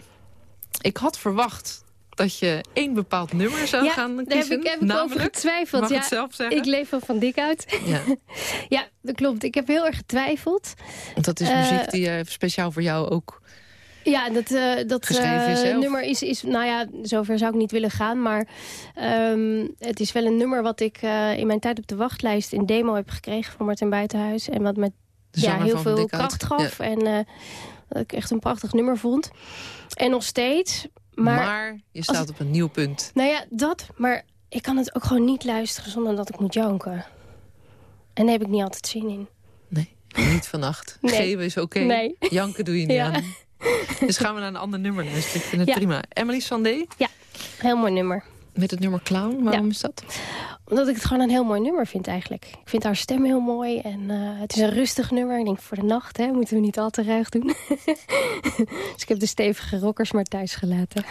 Ik had verwacht dat je één bepaald nummer zou
ja,
gaan
daar
kiezen.
heb ik, heb ik over getwijfeld.
mag
ja,
het zelf zeggen?
ik leef van Van Dik uit.
Ja,
ja, dat klopt. Ik heb heel erg getwijfeld.
want dat is
Eh,
muziek die eh, speciaal voor jou ook...
Ja, dat, eh, dat
zelf?
nummer is, is... Nou ja, zover zou ik niet willen gaan. Maar ehm, het is wel een nummer wat ik eh, in mijn tijd op de wachtlijst... in demo heb gekregen van Martin Buitenhuis. En wat me ja, heel veel kracht gaf. En dat ik echt een prachtig nummer vond. En nog steeds. Maar,
Maar, je staat op een nieuw punt.
nou ja, dat. Maar ik kan het ook gewoon niet luisteren zonder dat ik moet janken. En daar heb ik niet altijd zin in.
Nee, niet vannacht.
Nee.
Geven is oké.
Nee.
Janken doe je niet
Ja.
aan. Dus gaan we naar een ander nummer luisteren. Ik vind het
Ja.
prima. Emily Sandé
Heel mooi nummer.
met het nummer Clown. Waarom
Ja.
is dat?
Omdat ik het gewoon een heel mooi nummer vind eigenlijk. Ik vind haar stem heel mooi en eh, het is een rustig nummer. Ik denk voor de nacht hè, moeten we niet al te ruig doen. dus ik heb de stevige rockers maar thuis gelaten.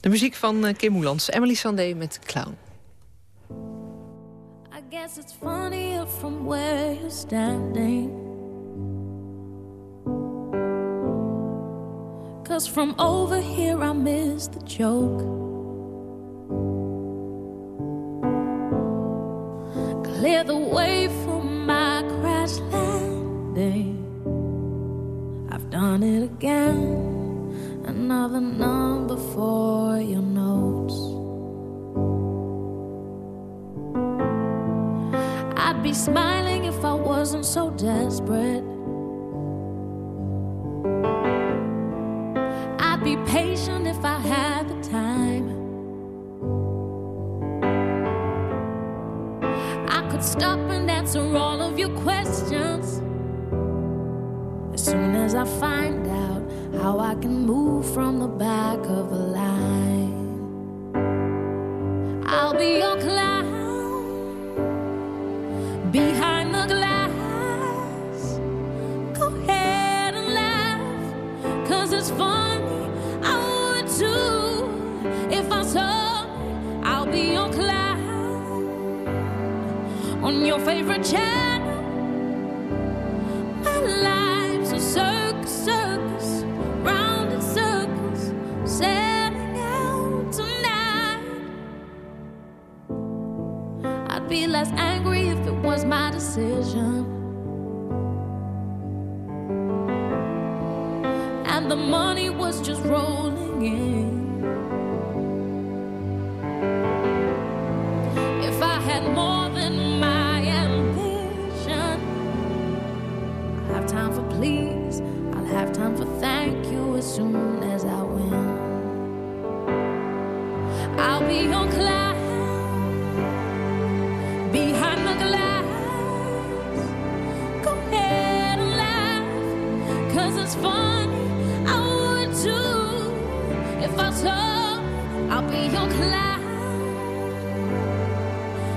De muziek van eh, Kim Moulans. Emily Sandé met Clown.
I guess it's funnier from where you're standing. Cause from over here I miss the joke. Clear the way for my crash landing. I've done it again. Another number for your notes. I'd be smiling if I wasn't so desperate. Be patient if I had the time. I could stop and answer all of your questions as soon as I find out how I can move from the back of the line. I'll be your favorite channel. My life's a circus, circus, round in circles, setting out tonight. I'd be less angry if it was my decision. And the money was just rolling in. If I had more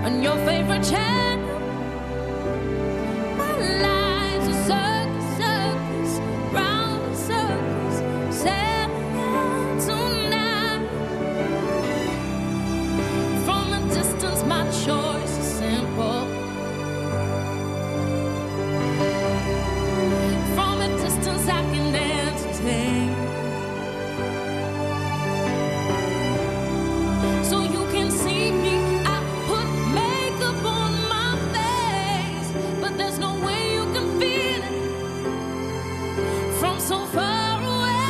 on your favorite chair. So far away.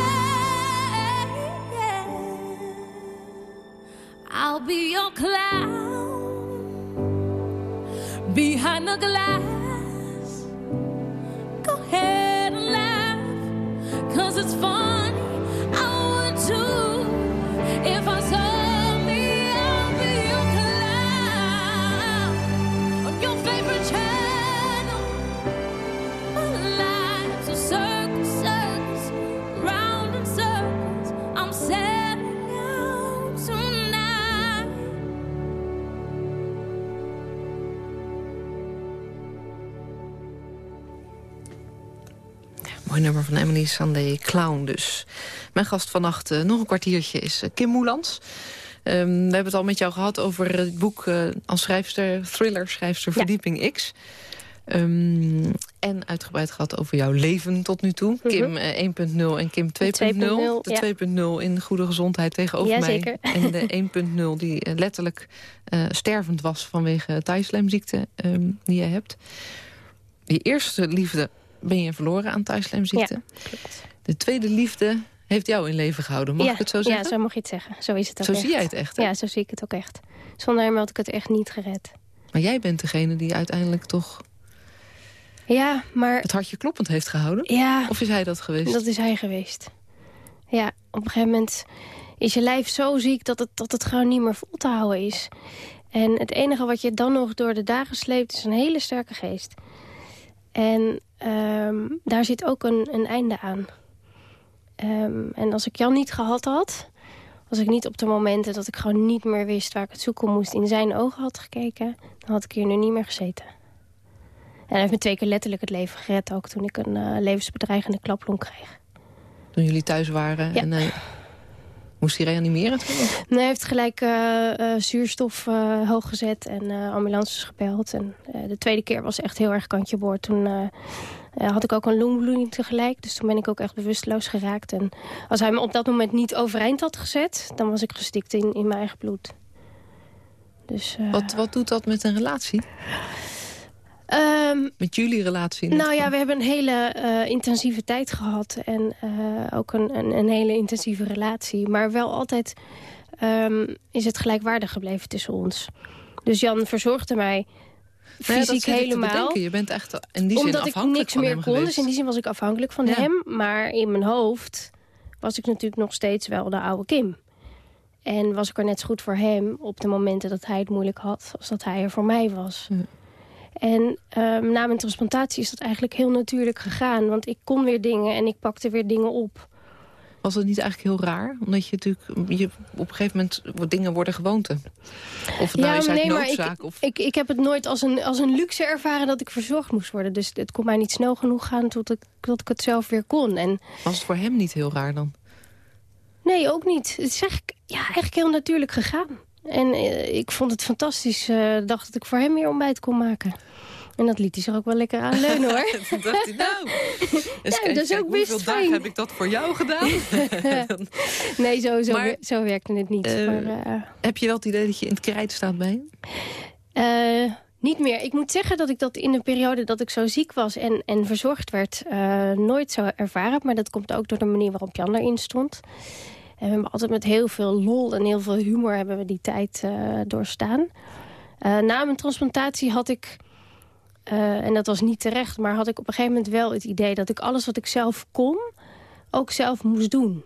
I'll be your clown behind the glass.
Nummer van Emily Sandé, Clown dus. Mijn gast vannacht, eh, nog een kwartiertje, is eh, Kim Moelans. Ehm, we hebben het al met jou gehad over het boek eh, als schrijfster, thriller schrijfster Verdieping X. Ehm, en uitgebreid gehad over jouw leven tot nu toe. Kim eh, 1.0 en Kim 2.0.
2.0,
De
ja.
2.0 in goede gezondheid tegenover mij. En de 1.0 die letterlijk eh, stervend was vanwege thaislijmziekte ehm die je hebt. Je eerste liefde ben je verloren aan thaislijmziekte.
Klopt.
De tweede liefde heeft jou in leven gehouden. Mag
ja,
ik het zo zeggen?
Ja, zo mag je het zeggen. Zo is het ook
Zo
echt.
zie jij het echt, hè?
Ja, zo zie ik het ook echt. Zonder hem had ik het echt niet gered.
Maar jij bent degene die uiteindelijk toch
Ja, maar
het hartje kloppend heeft gehouden?
ja,
Of is hij dat geweest?
dat is hij geweest. Ja, op een gegeven moment is je lijf zo ziek dat het, dat het gewoon niet meer vol te houden is. En het enige wat je dan nog door de dagen sleept is een hele sterke geest. En ehm, daar zit ook een, een einde aan. Ehm, en als ik Jan niet gehad had... als ik niet op de momenten dat ik gewoon niet meer wist waar ik het zoeken moest... in zijn ogen had gekeken, dan had ik hier nu niet meer gezeten. En hij heeft me twee keer letterlijk het leven gered ook... toen ik een eh, levensbedreigende klaplong kreeg.
Toen jullie thuis waren
Ja.
en hij moest hij reanimeren toen?
Nee, hij heeft gelijk eh, eh, zuurstof eh, hoog gezet en ambulances gebeld. En de tweede keer was echt heel erg kantje boord. Toen had ik ook een longbloeding tegelijk. Dus toen ben ik ook echt bewusteloos geraakt. En als hij me op dat moment niet overeind had gezet... dan was ik gestikt in, in mijn eigen bloed. Dus,
Wat, wat doet dat met een relatie?
Ehm,
Met jullie relatie?
Nou ja, we hebben een hele eh, intensieve tijd gehad. En eh, ook een, een, een hele intensieve relatie. Maar wel altijd ehm, is het gelijkwaardig gebleven tussen ons. Dus Jan verzorgde mij
Nou ja, dat
fysiek
te
helemaal.
bedenken. Je bent echt in die zin
Omdat ik
afhankelijk
niks
van
meer kon.
geweest.
Dus in die zin was ik afhankelijk van
Ja.
hem. Maar in mijn hoofd was ik natuurlijk nog steeds wel de oude Kim. En was ik er net zo goed voor hem op de momenten dat hij het moeilijk had... als dat hij er voor mij was.
Ja.
En ehm, na mijn transplantatie is dat eigenlijk heel natuurlijk gegaan. Want ik kon weer dingen en ik pakte weer dingen op.
Was het niet eigenlijk heel raar? Omdat je natuurlijk je, op een gegeven moment dingen worden gewoonte. Of het nou is uit
maar
noodzaak.
ik,
of...
ik, ik heb het nooit als een, als een luxe ervaren dat ik verzorgd moest worden. Dus het kon mij niet snel genoeg gaan tot ik, tot ik het zelf weer kon. En
Was het voor hem niet heel raar dan?
Nee, ook niet. Het is eigenlijk, ja, eigenlijk heel natuurlijk gegaan. En eh, ik vond het fantastisch. eh dacht dat ik voor hem meer ontbijt kon maken. En dat liet hij zich ook wel lekker aan leunen, hoor.
Toen dacht hij, nou, eens
dat is ook best
hoeveel dagen heb ik dat voor jou gedaan?
Nee, zo, zo,
Maar,
zo werkte het niet.
eh,
maar,
heb je wel het idee dat je in het krijt staat bij hem?
niet meer. Ik moet zeggen dat ik dat in de periode dat ik zo ziek was en, en verzorgd werd... nooit zo ervaren heb. Maar dat komt ook door de manier waarop Jan erin stond. En we hebben altijd met heel veel lol en heel veel humor hebben we die tijd eh, doorstaan. Eh, na mijn transplantatie had ik, eh, en dat was niet terecht... maar had ik op een gegeven moment wel het idee dat ik alles wat ik zelf kon... ook zelf moest doen.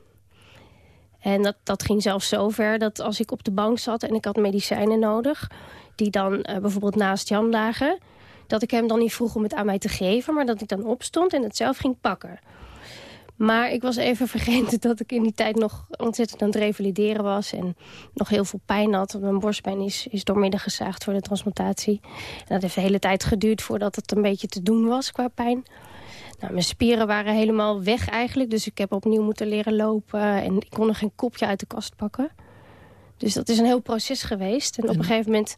En dat, dat ging zelfs zover dat als ik op de bank zat en ik had medicijnen nodig... die dan bijvoorbeeld naast Jan lagen... dat ik hem dan niet vroeg om het aan mij te geven... maar dat ik dan opstond en het zelf ging pakken. Maar ik was even vergeten dat ik in die tijd nog ontzettend aan het revalideren was... en nog heel veel pijn had. Want Mijn borstpijn is, is doormidden gezaagd voor de transplantatie. En dat heeft de hele tijd geduurd voordat het een beetje te doen was qua pijn. Nou, mijn spieren waren helemaal weg eigenlijk. Dus ik heb opnieuw moeten leren lopen. En ik kon nog geen kopje uit de kast pakken. Dus dat is een heel proces geweest. En op een gegeven moment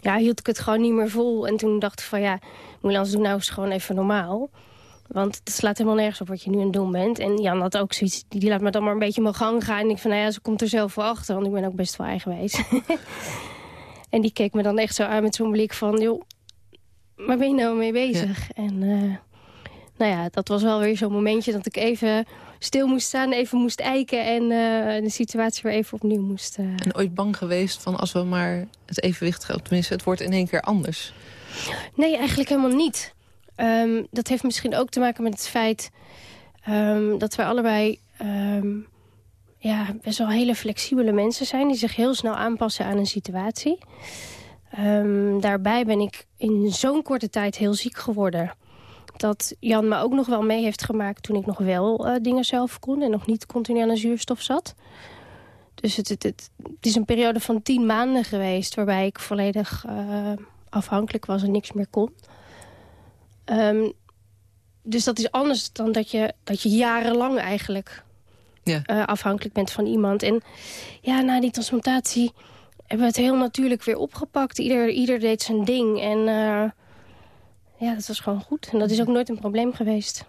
ja, hield ik het gewoon niet meer vol. En toen dacht ik van ja, Moulans, doe nou eens gewoon even normaal. Want het slaat helemaal nergens op wat je nu aan het doen bent. En Jan had ook zoiets, die laat me dan maar een beetje mijn gang gaan. En ik van, nou ja, ze komt er zelf wel achter, want ik ben ook best wel eigenwijs. en die keek me dan echt zo aan met zo'n blik van, joh, waar ben je nou mee bezig? En eh, nou ja, dat was wel weer zo'n momentje dat ik even stil moest staan, even moest eiken... en eh, de situatie weer even opnieuw moest... eh,
En ooit bang geweest van als we maar het evenwicht gaan... tenminste, het wordt in één keer anders.
Nee, eigenlijk helemaal niet. Ehm, dat heeft misschien ook te maken met het feit ehm, dat wij allebei ehm, ja, best wel hele flexibele mensen zijn... die zich heel snel aanpassen aan een situatie. Daarbij ben ik in zo'n korte tijd heel ziek geworden... dat Jan me ook nog wel mee heeft gemaakt toen ik nog wel eh, dingen zelf kon... en nog niet continu aan de zuurstof zat. Dus het, het is een periode van tien maanden geweest... waarbij ik volledig eh, afhankelijk was en niks meer kon. Ehm, dus dat is anders dan dat je, dat je jarenlang eigenlijk
Ja.
eh, afhankelijk bent van iemand. En ja, na die transplantatie hebben we het heel natuurlijk weer opgepakt. Ieder, ieder deed zijn ding. En eh, ja, dat was gewoon goed. En dat is ook nooit een probleem geweest.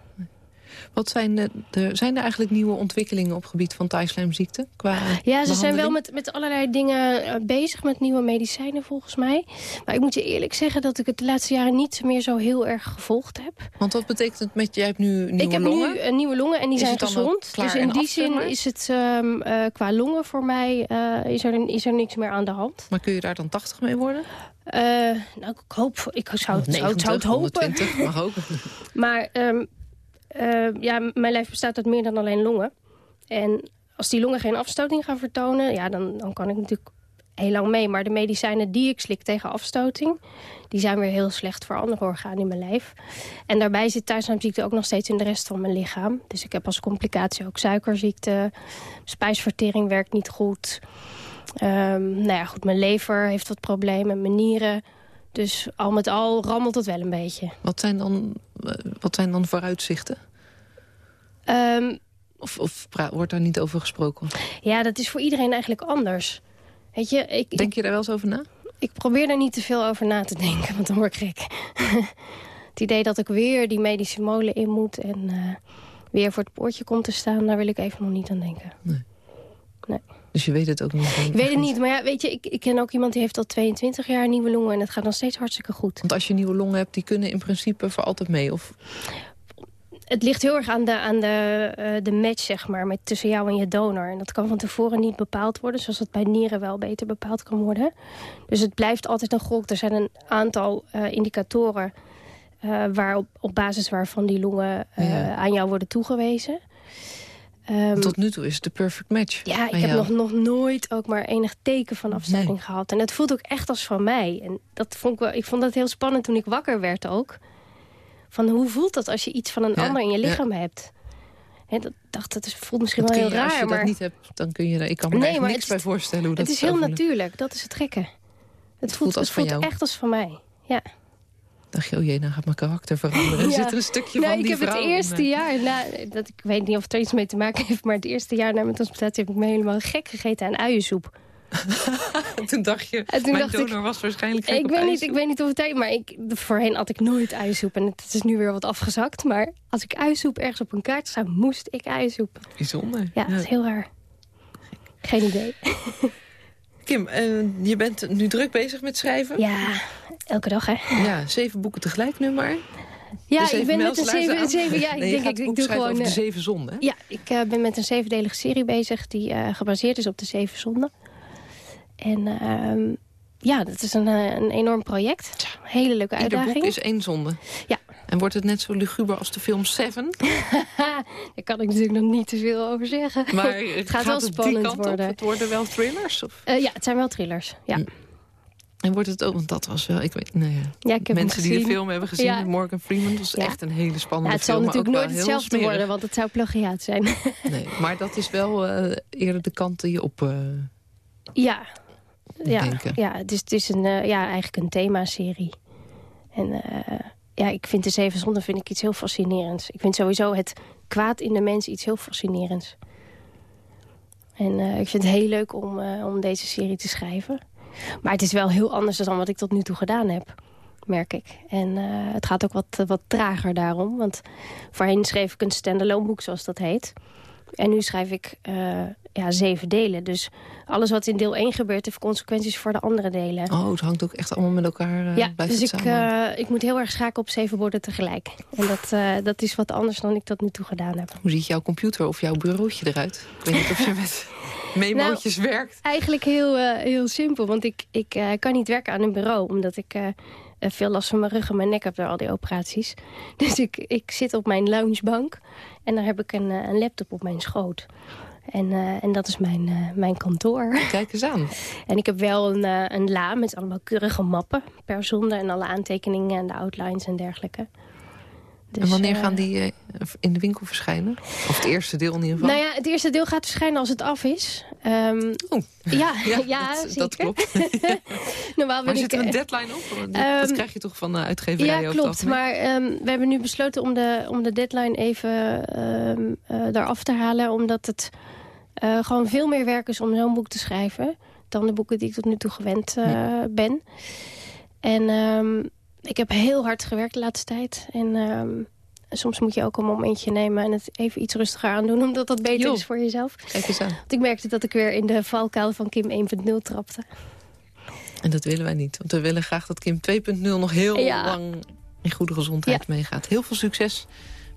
Wat zijn, de, de- zijn er eigenlijk nieuwe ontwikkelingen op het gebied van taaislijmziekte? Qua
Ja, ze zijn wel met, met allerlei dingen eh, bezig, met nieuwe medicijnen volgens mij. Maar ik moet je eerlijk zeggen dat ik het de laatste jaren niet meer zo heel erg gevolgd heb.
Want wat betekent het met, jij hebt nu nieuwe
ik heb
longen?
nu een nieuwe longen en die
Is
zijn gezond. Dus in die
af,
zin
maar?
is het ehm, eh, qua longen voor mij eh, is, er, is er niks meer aan de hand.
Maar kun je daar dan 80 mee worden?
Nou, ik hoop, ik zou het, zou, het- zou het hopen.
120, mag ook.
Maar ehm, eh, ja, mijn lijf bestaat uit meer dan alleen longen. En als die longen geen afstoting gaan vertonen... Ja, dan, dan kan ik natuurlijk heel lang mee. Maar de medicijnen die ik slik tegen afstoting... die zijn weer heel slecht voor andere organen in mijn lijf. En daarbij zit thuisnaamziekte ook nog steeds in de rest van mijn lichaam. Dus ik heb als complicatie ook suikerziekte. Spijsvertering werkt niet goed. Ehm, nou ja, goed, mijn lever heeft wat problemen. Mijn nieren... Dus al met al rammelt het wel een beetje.
Wat zijn dan, eh, wat zijn dan vooruitzichten?
Ehm,
Of, of wordt daar niet over gesproken?
Ja, dat is voor iedereen eigenlijk anders. Weet je, ik,
Denk je daar wel eens over na?
ik probeer daar niet te veel over na te denken, want dan word ik gek. het idee dat ik weer die medische molen in moet en eh, weer voor het poortje kom te staan... daar wil ik even nog niet aan denken.
Dus je weet het ook niet.
Ik weet het niet, maar ja, weet je, ik, ik ken ook iemand die heeft al 22 jaar nieuwe longen... en het gaat nog steeds hartstikke goed.
Want als je nieuwe longen hebt, die kunnen in principe voor altijd mee. Of
Het ligt heel erg aan de, aan de, eh, de match, zeg maar, met, tussen jou en je donor. En dat kan van tevoren niet bepaald worden, zoals dat bij nieren wel beter bepaald kan worden. Dus het blijft altijd een gok. Er zijn een aantal eh, indicatoren eh, waar op, op basis waarvan die longen
Ja.
aan jou worden toegewezen. Ehm,
tot nu toe is het de perfect match.
ja, ik heb
jou.
nog, nog nooit ook maar enig teken van afstoting
Nee.
gehad. En het voelt ook echt als van mij. En dat vond ik, wel, ik vond dat heel spannend toen ik wakker werd ook. Van hoe voelt dat als je iets van een
Ja,
ander in je
ja.
lichaam hebt? Hè, dat dacht, dat is, voelt misschien
Dat
wel heel
je, als
raar,
je dat
maar
niet hebt, dan kun je. Ik kan me
Nee,
echt
maar
niks
het
bij voorstellen hoe dat
het is heel natuurlijk. Dat is het gekke. Het voelt,
voelt als
het voelt echt als van mij. Ja.
Dacht je, oh jee, nou gaat mijn karakter veranderen. Er
Ja.
zit er een stukje
Nee,
van
ik
die
heb het
in
eerste jaar, na, dat, ik weet niet of het er iets mee te maken heeft... maar het eerste jaar na mijn transplantatie heb ik me helemaal gek gegeten aan uiensoep.
Toen dacht je,
En toen
mijn
dacht ik-
donor was waarschijnlijk gek
Ik
op
weet, niet, ik weet niet of het tijd, maar ik, voorheen at ik nooit uiensoep. En het is nu weer wat afgezakt. Maar als ik uiensoep ergens op een kaart zou, moest ik uiensoep.
Bijzonder.
Ja, dat is heel raar. Geen idee.
Kim, eh, je bent nu druk bezig met schrijven.
Ja, elke dag hè.
Ja, zeven boeken tegelijk nu maar.
Ja,
Dus
ik ben met een zeven, zeven ja,
Nee,
ik denk ik, ik doe gewoon...
over de
eh,
zeven zonden. hè?
Ja, ik eh, ben met een zevendelige serie bezig die eh, gebaseerd is op de zeven zonden. En ehm, ja, dat is een, een enorm project. Hele leuke
Ieder
uitdaging.
boek is één zonde.
Ja.
En wordt het net zo luguber als de film Seven?
Daar kan ik natuurlijk nog niet te veel over zeggen.
Maar
het gaat wel spannend worden.
Het worden wel thrillers? Of?
Ja, het zijn wel thrillers. Ja,
Hm. En wordt het ook, want dat was wel, ik weet, nou ja.
ik
Mensen die de film hebben gezien,
Ja.
Morgan Freeman, was
Ja.
echt een hele spannende
het zal
film.
natuurlijk nooit hetzelfde
smerig.
worden, want het zou plagiaat zijn.
Nee, maar dat is wel eh, eerder de kant die je op... eh,
ja, ja,
Denken.
ja het, is, het is een, eh, ja, eigenlijk een themaserie. En ja, ik vind de Zeven Zonden vind ik iets heel fascinerends. Ik vind sowieso het kwaad in de mens iets heel fascinerends. En ik vind het heel leuk om, om deze serie te schrijven. Maar het is wel heel anders dan wat ik tot nu toe gedaan heb, merk ik. En eh, het gaat ook wat, wat trager daarom. Want voorheen schreef ik een standalone boek, zoals dat heet. En nu schrijf ik eh, ja, zeven delen. Dus alles wat in deel 1 gebeurt... heeft consequenties voor de andere delen.
oh, het hangt ook echt allemaal met elkaar uh,
ja, dus ik,
samen.
eh, ik moet heel erg schaken op zeven borden tegelijk. En dat, eh, dat is wat anders dan ik tot nu toe gedaan heb.
Hoe ziet jouw computer of jouw bureautje eruit? Ik weet niet of je met memootjes werkt.
Eigenlijk heel, eh, heel simpel, want ik, ik eh, kan niet werken aan een bureau... omdat ik eh, veel last van mijn rug en mijn nek heb door al die operaties. Dus ik, ik zit op mijn loungebank en daar heb ik een, een laptop op mijn schoot. En, en dat is mijn, mijn kantoor.
Kijk eens aan.
En ik heb wel een, een la met allemaal keurige mappen per zonde... en alle aantekeningen en de outlines en dergelijke. Dus,
en wanneer
eh,
gaan die eh, in de winkel verschijnen? Of het eerste deel in ieder geval?
Nou ja, het eerste deel gaat verschijnen als het af is. Ehm,
Oh.
ja, ja,
Ja, dat, klopt.
Normaal
Maar zit er een
eh,
deadline op? Dat,
Ehm,
dat krijg je toch van de uitgeverij
Ja, klopt. Maar ehm, we hebben nu besloten om de, om de deadline even eh, eraf te halen. Omdat het eh, gewoon veel meer werk is om zo'n boek te schrijven... dan de boeken die ik tot nu toe gewend eh, ben. En Ik heb heel hard gewerkt de laatste tijd. En ehm, soms moet je ook een momentje nemen en het even iets rustiger aandoen... omdat dat beter
Jo.
is voor jezelf.
Kijk eens aan.
Want ik merkte dat ik weer in de valkuil van Kim 1.0 trapte.
En dat willen wij niet. Want we willen graag dat Kim 2.0 nog heel
Ja.
lang in goede gezondheid meegaat. Heel veel succes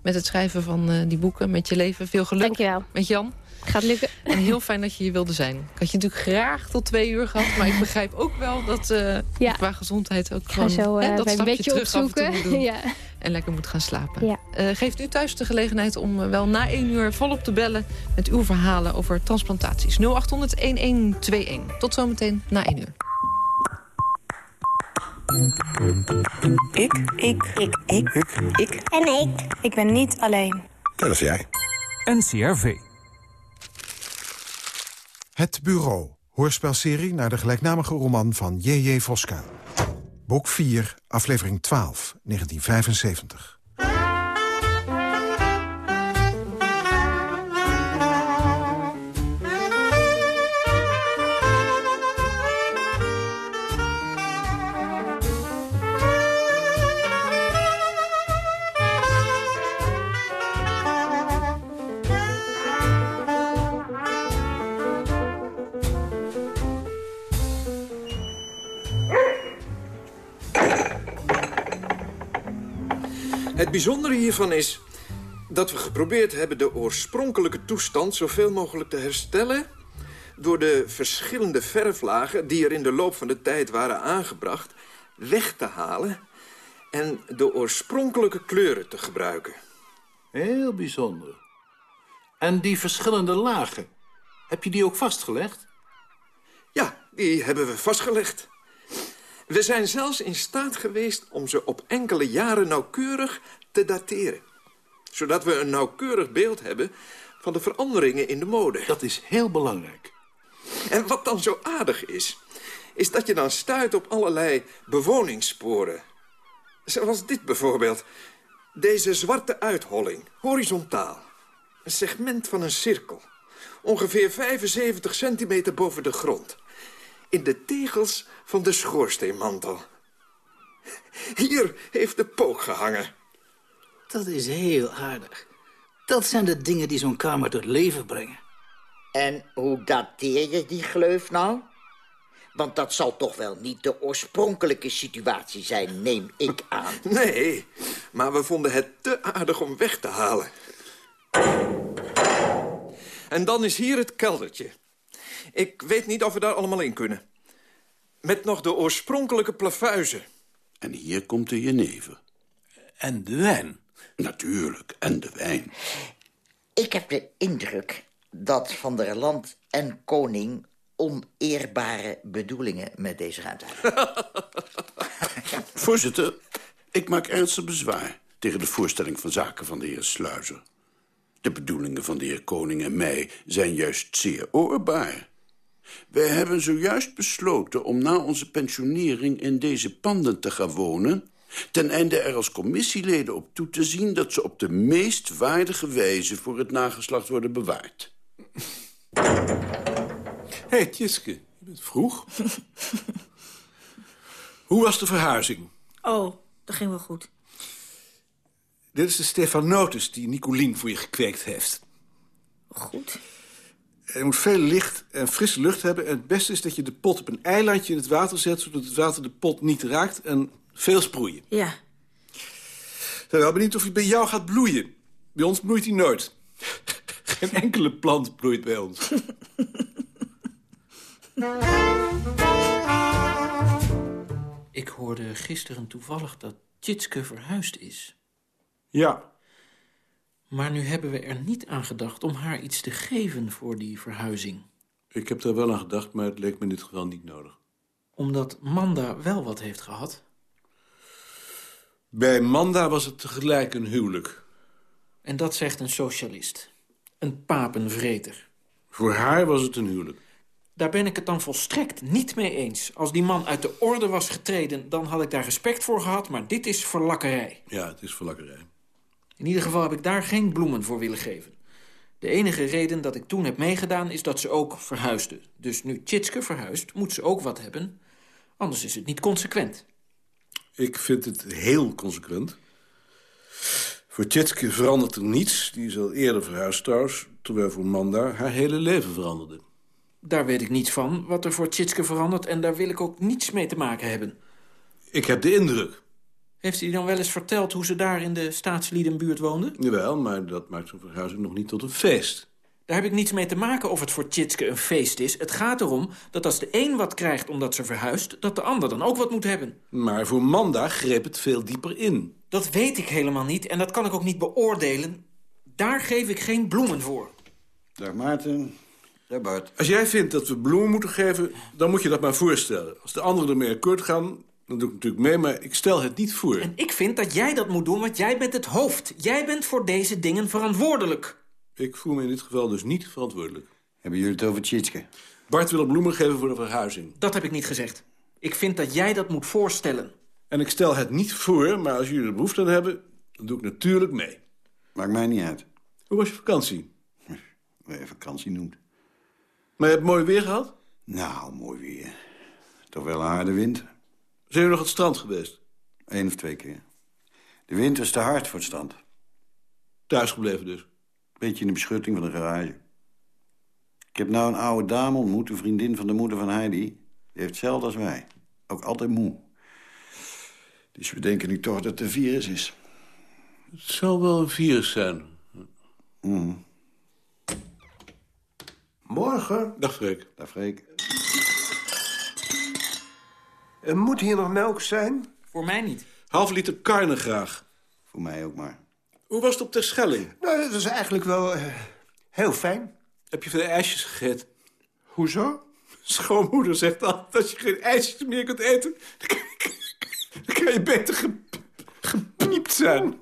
met het schrijven van eh, die boeken. Met je leven. Veel geluk
Dankjewel.
met Jan.
Gaat lukken.
En heel fijn dat je hier wilde zijn. Ik had je natuurlijk graag tot twee uur gehad. Maar ik begrijp ook wel dat
Ja.
qua gezondheid ook gewoon
zo
hè,
eh
dat stapje
bedje
terug af en
opzoeken. ja.
En lekker moet gaan slapen.
Ja.
Eh, geeft u thuis de gelegenheid om wel na één uur volop te bellen... met uw verhalen over transplantaties. 0800-1121. Tot zometeen na één uur.
Ik. Ik. Ik. Ik. Ik. En ik. Ik ben niet alleen.
Dat is jij.
NCRV.
Het Bureau, hoorspelserie naar de gelijknamige roman van J.J. Voskuil. Boek 4, aflevering 12, 1975.
Bijzondere hiervan is dat we geprobeerd hebben de oorspronkelijke toestand zoveel mogelijk te herstellen door de verschillende verflagen die er in de loop van de tijd waren aangebracht weg te halen en de oorspronkelijke kleuren te gebruiken.
Heel bijzonder. En die verschillende lagen, heb je die ook vastgelegd?
Ja, die hebben we vastgelegd. We zijn zelfs in staat geweest om ze op enkele jaren nauwkeurig te dateren. Zodat we een nauwkeurig beeld hebben van de veranderingen in de mode.
Dat is heel belangrijk.
En wat dan zo aardig is, is dat je dan stuit op allerlei bewoningssporen. Zoals dit bijvoorbeeld. Deze zwarte uitholling, horizontaal. Een segment van een cirkel. Ongeveer 75 centimeter boven de grond. In de tegels van de schoorsteenmantel. Hier heeft de pook gehangen.
Dat is heel aardig. Dat zijn de dingen die zo'n kamer tot leven brengen.
En hoe dateer je die gleuf nou? Want dat zal toch wel niet de oorspronkelijke situatie zijn, neem ik aan.
Nee, maar we vonden het te aardig om weg te halen. En dan is hier het keldertje. Ik weet niet of we daar allemaal in kunnen. Met nog de oorspronkelijke plafuizen.
En hier komt de jenever.
En de wijn.
Natuurlijk, en de wijn.
Ik heb de indruk dat Van der Land en Koning oneerbare bedoelingen met deze ruimte hebben.
Voorzitter, ik maak ernstig bezwaar tegen de voorstelling van zaken van de heer Sluizer. De bedoelingen van de heer Koning en mij zijn juist zeer oorbaar. Wij hebben zojuist besloten om na onze pensionering in deze panden te gaan wonen... ten einde er als commissieleden op toe te zien... dat ze op de meest waardige wijze voor het nageslacht worden bewaard.
Hé, hey, Tjitske, je bent vroeg. Hoe was de verhuizing?
Oh, dat ging wel goed.
Dit is de Stefanotus die Nicolien voor je gekweekt heeft.
Goed.
Er moet veel licht en frisse lucht hebben. En het beste is dat je de pot op een eilandje in het water zet... zodat het water de pot niet raakt en veel sproeien.
Ja.
Ik ben wel benieuwd of hij bij jou gaat bloeien. Bij ons bloeit hij nooit. Geen enkele plant bloeit bij ons.
Ik hoorde gisteren toevallig dat Tjitske verhuisd is.
Ja.
Maar nu hebben we er niet aan gedacht om haar iets te geven voor die verhuizing.
Ik heb daar wel aan gedacht, maar het leek me in dit geval niet nodig.
Omdat Manda wel wat heeft gehad.
Bij Manda was het tegelijk een huwelijk.
En dat zegt een socialist. Een papenvreter.
Voor haar was het een huwelijk.
Daar ben ik het dan volstrekt niet mee eens. Als die man uit de orde was getreden, dan had ik daar respect voor gehad... maar dit is verlakkerij.
Ja, het is verlakkerij.
In ieder geval heb ik daar geen bloemen voor willen geven. De enige reden dat ik toen heb meegedaan is dat ze ook verhuisde. Dus nu Tjitske verhuist, moet ze ook wat hebben. Anders is het niet consequent.
Ik vind het heel consequent. Voor Tjitske verandert er niets. Die is al eerder verhuisd trouwens. Terwijl voor Manda haar hele leven veranderde.
Daar weet ik niets van, wat er voor Tjitske verandert... en daar wil ik ook niets mee te maken hebben.
Ik heb de indruk.
Heeft hij dan wel eens verteld hoe ze daar in de staatsliedenbuurt woonde?
Jawel, maar dat maakt zo'n verhuizing nog niet tot een feest.
Daar heb ik niets mee te maken of het voor Tjitske een feest is. Het gaat erom dat als de een wat krijgt omdat ze verhuist... dat de ander dan ook wat moet hebben.
Maar voor Manda greep het veel dieper in.
Dat weet ik helemaal niet en dat kan ik ook niet beoordelen. Daar geef ik geen bloemen voor.
Dag Maarten. Dag Bart.
Als jij vindt dat we bloemen moeten geven, dan moet je dat maar voorstellen. Als de anderen ermee akkoord gaan, dan doe ik natuurlijk mee, maar ik stel het niet voor.
En ik vind dat jij dat moet doen, want jij bent het hoofd. Jij bent voor deze dingen verantwoordelijk.
Ik voel me in dit geval dus niet verantwoordelijk.
Hebben jullie het over Tjitske?
Bart wil bloemen geven voor de verhuizing.
Dat heb ik niet gezegd. Ik vind dat jij dat moet voorstellen.
En ik stel het niet voor, maar als jullie er behoefte aan hebben... dan doe ik natuurlijk mee.
Maakt mij niet uit.
Hoe was je vakantie?
Wat je vakantie noemt.
Maar je hebt mooi weer gehad?
Nou, mooi weer. Toch wel een harde winter.
Zijn jullie nog het strand geweest?
Eén of twee keer. De winter is te hard voor het strand.
Thuis gebleven dus?
Beetje in de beschutting van de garage. Ik heb nou een oude dame ontmoet, een vriendin van de moeder van Heidi. Die heeft hetzelfde als wij. Ook altijd moe. Dus we denken nu toch dat het een virus is.
Het zal wel een virus zijn.
Mm.
Morgen.
Dag Freek.
Dag Freek.
Er moet hier nog melk zijn?
Voor mij niet.
Half liter karne graag.
Voor mij ook maar.
Hoe was het op Terschelling?
Nou, dat is eigenlijk wel eh, heel fijn.
Heb je veel ijsjes gegeten?
Hoezo?
Schoonmoeder zegt altijd, als je geen ijsjes meer kunt eten... dan kan je, dan kan je beter gep- gepiept zijn.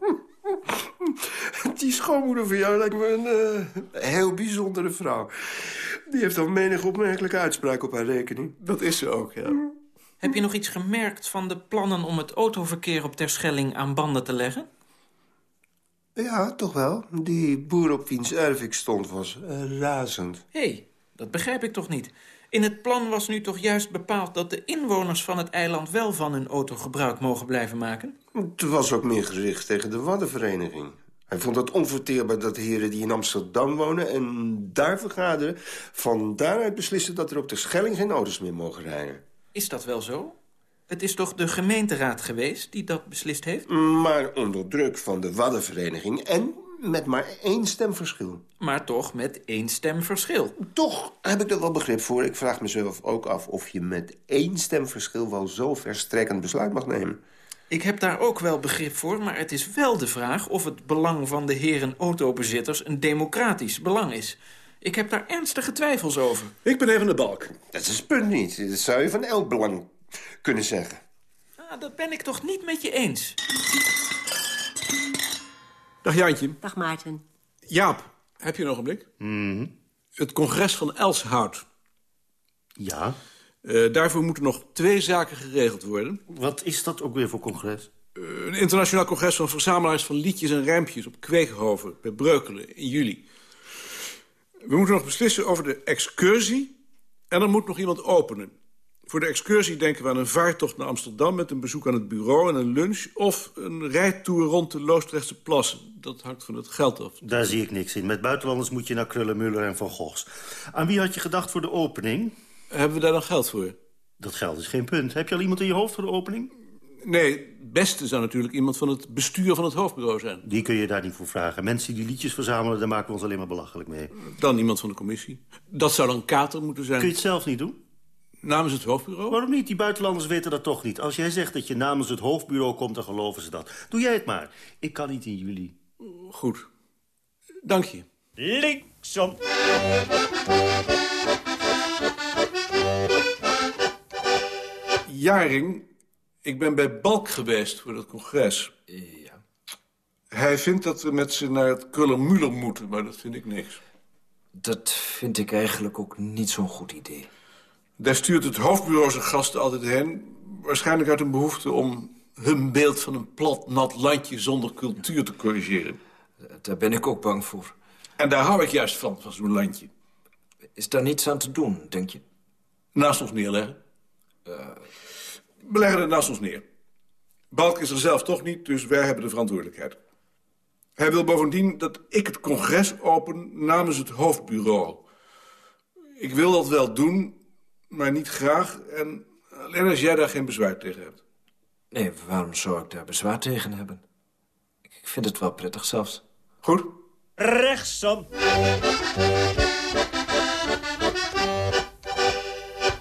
Die schoonmoeder van jou lijkt me een eh, heel bijzondere vrouw. Die heeft al menig opmerkelijke uitspraak op haar rekening.
Dat is ze ook, ja.
Heb je nog iets gemerkt van de plannen om het autoverkeer op Terschelling aan banden te leggen?
Ja, toch wel. Die boer op wiens erf ik stond was eh, razend.
Hé, hey, dat begrijp ik toch niet. In het plan was nu toch juist bepaald dat de inwoners van het eiland wel van hun auto gebruik mogen blijven maken?
Het was ook meer gericht tegen de Waddenvereniging. Hij vond het onverteerbaar dat de heren die in Amsterdam wonen... en daar vergaderen, van daaruit beslissen... dat er op de Schelling geen auto's meer mogen rijden.
Is dat wel zo? Het is toch de gemeenteraad geweest die dat beslist heeft?
Maar onder druk van de Waddenvereniging en met maar één stemverschil.
Maar toch met één stem verschil.
Toch heb ik er wel begrip voor. Ik vraag mezelf ook af of je met één stemverschil... wel zo verstrekkend besluit mag nemen.
Ik heb daar ook wel begrip voor, maar het is wel de vraag... of het belang van de heren autobezitters een democratisch belang is. Ik heb daar ernstige twijfels over.
Ik ben even de balk.
Dat is het punt niet. Dat zou je van elk belang kunnen zeggen.
Ah, dat ben ik toch niet met je eens.
Dag Jantje.
Dag Maarten.
Jaap, heb je nog een blik? Het congres van Elshout.
Ja.
Eh, daarvoor moeten nog twee zaken geregeld worden.
Wat is dat ook weer voor congres?
Eh, een internationaal congres van verzamelaars van liedjes en rijmpjes... op Kweekhoven bij Breukelen in juli. We moeten nog beslissen over de excursie... en er moet nog iemand openen. Voor de excursie denken we aan een vaartocht naar Amsterdam... met een bezoek aan het bureau en een lunch... of een rijtour rond de Loosdrechtse plassen. Dat hangt van het geld af.
Daar zie ik niks in. Met buitenlanders moet je naar Krullenmuller en Van Goghs. Aan wie had je gedacht voor de opening?
Hebben we daar dan geld voor?
Dat geld is geen punt. Heb je al iemand in je hoofd voor de opening?
Nee, het beste zou natuurlijk iemand van het bestuur van het hoofdbureau zijn.
Die kun je daar niet voor vragen. Mensen die liedjes verzamelen, daar maken we ons alleen maar belachelijk mee.
Dan iemand van de commissie. Dat zou dan Kater moeten zijn.
Kun je het zelf niet doen?
Namens het hoofdbureau?
Waarom niet? Die buitenlanders weten dat toch niet. Als jij zegt dat je namens het hoofdbureau komt, dan geloven ze dat. Doe jij het maar. Ik kan niet in juli.
Goed. Dank je.
Linksom.
Jaring, ik ben bij Balk geweest voor dat congres.
Ja.
Hij vindt dat we met ze naar het Krullermuller moeten, maar dat vind ik niks.
Dat vind ik eigenlijk ook niet zo'n goed idee.
Daar stuurt het hoofdbureau zijn gasten altijd heen. Waarschijnlijk uit een behoefte om hun beeld van een plat, nat landje zonder cultuur te corrigeren.
Daar ben ik ook bang voor.
En daar hou ik juist van, van zo'n landje.
Is daar niets aan te doen, denk je?
Naast ons neerleggen. We leggen het naast ons neer. Balk is er zelf toch niet, dus wij hebben de verantwoordelijkheid. Hij wil bovendien dat ik het congres open namens het hoofdbureau. Ik wil dat wel doen, maar niet graag. En alleen als jij daar geen bezwaar tegen hebt.
Nee, waarom zou ik daar bezwaar tegen hebben? Ik vind het wel prettig zelfs.
Goed.
Rechtsom.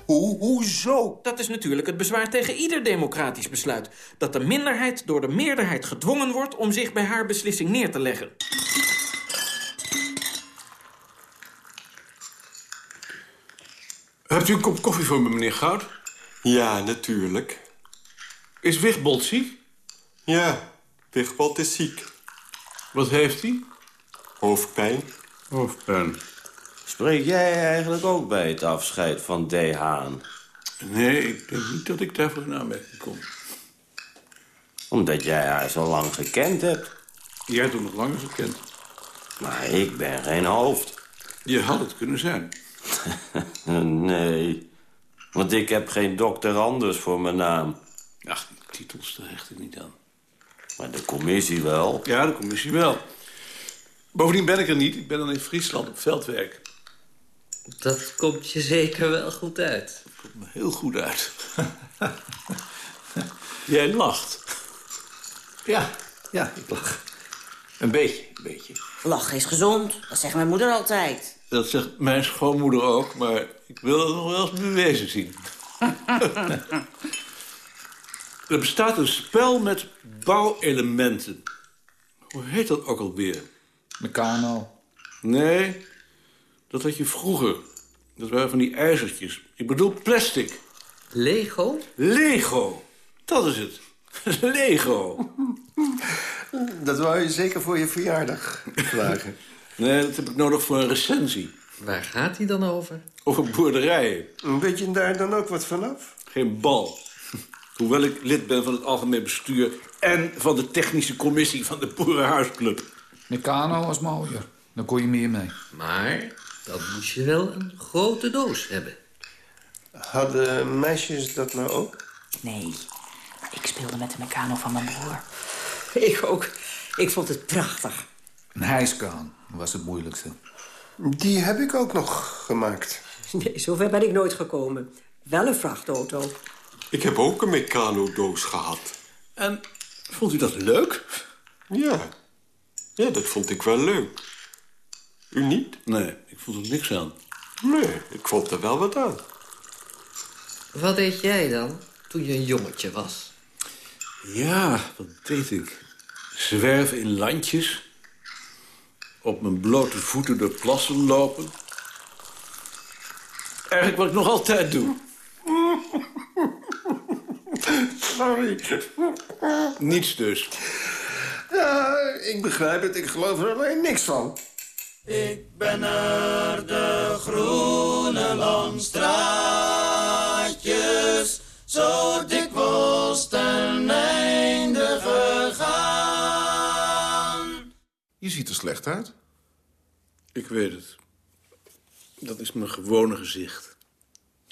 Hoe, hoezo? Dat is natuurlijk het bezwaar tegen ieder democratisch besluit. Dat de minderheid door de meerderheid gedwongen wordt om zich bij haar beslissing neer te leggen.
Hebt u een kop koffie voor me, meneer Goud?
Ja, natuurlijk.
Is Wigbold ziek?
Ja, Wigbold is ziek.
Wat heeft hij?
Hoofdpijn.
Hoofdpijn.
Spreek jij eigenlijk ook bij het afscheid van D. Haan?
Nee, ik denk niet dat ik daarvoor in aanmerking kom.
Omdat jij haar zo lang gekend hebt.
Jij hebt hem nog langer gekend.
Maar ik ben geen hoofd.
Je had het kunnen zijn.
nee, want ik heb geen dokter Anders voor mijn naam.
Ach, die titels, daar hecht ik niet aan.
Maar de commissie wel.
Ja, de commissie wel. Bovendien ben ik er niet. Ik ben dan in Friesland op veldwerk.
Dat komt je zeker wel goed uit.
Dat komt me heel goed uit. Jij lacht.
Ja, ja, ik lach. Een beetje, een beetje.
Lachen is gezond, dat zegt mijn moeder altijd.
Dat zegt mijn schoonmoeder ook, maar ik wil het nog wel eens bewezen zien. er bestaat een spel met bouwelementen. Hoe heet dat ook alweer?
Meccano.
Nee, dat had je vroeger. Dat waren van die ijzertjes. Ik bedoel plastic.
Lego?
Lego. Dat is het. Lego.
Dat wou je zeker voor je verjaardag vragen.
nee, dat heb ik nodig voor een recensie.
Waar gaat hij dan over?
Over boerderijen.
Weet je daar dan ook wat vanaf?
Geen bal. Hoewel ik lid ben van het algemeen bestuur... en van de technische commissie van de Boerenhuisclub.
Meccano was mooier. Dan kon je meer mee. Maar dan moest je wel een grote doos hebben.
Hadden meisjes dat nou ook?
Nee, ik speelde met de Meccano van mijn broer.
Ik ook. Ik vond het prachtig.
Een hijskraan was het moeilijkste.
Die heb ik ook nog gemaakt.
Nee, zover ben ik nooit gekomen. Wel een vrachtauto.
Ik heb ook een Meccano-doos gehad.
En vond u dat leuk?
Ja. Ja, dat vond ik wel leuk. U niet?
Nee, ik vond er niks aan.
Nee, ik vond er wel wat aan.
Wat deed jij dan toen je een jongetje was?
Ja, wat deed ik? Zwerven in landjes. Op mijn blote voeten door plassen lopen. Eigenlijk wat ik nog altijd doe.
Sorry.
Niets dus.
Ja, ik begrijp het. Ik geloof er alleen niks van.
Ik ben er de groene landstraatjes, zo dikwijls
Je ziet er slecht uit.
Ik weet het. Dat is mijn gewone gezicht.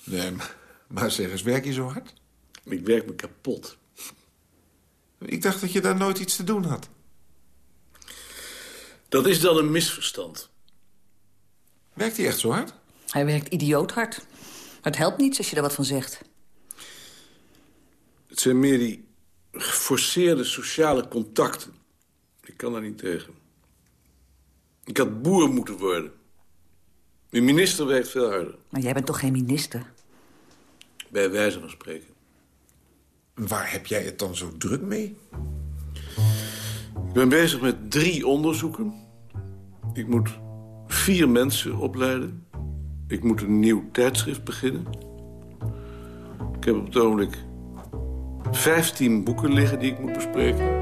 Nee, maar, maar zeg eens, werk je zo hard?
Ik werk me kapot.
Ik dacht dat je daar nooit iets te doen had.
Dat is dan een misverstand.
Werkt hij echt zo hard?
Hij werkt idioot hard. Maar het helpt niets als je er wat van zegt.
Het zijn meer die geforceerde sociale contacten. Ik kan daar niet tegen. Ik had boer moeten worden. De minister werkt veel harder.
Maar jij bent toch geen minister?
Bij wijze van spreken.
Waar heb jij het dan zo druk mee?
Ik ben bezig met drie onderzoeken. Ik moet vier mensen opleiden. Ik moet een nieuw tijdschrift beginnen. Ik heb op het ogenblik vijftien boeken liggen die ik moet bespreken.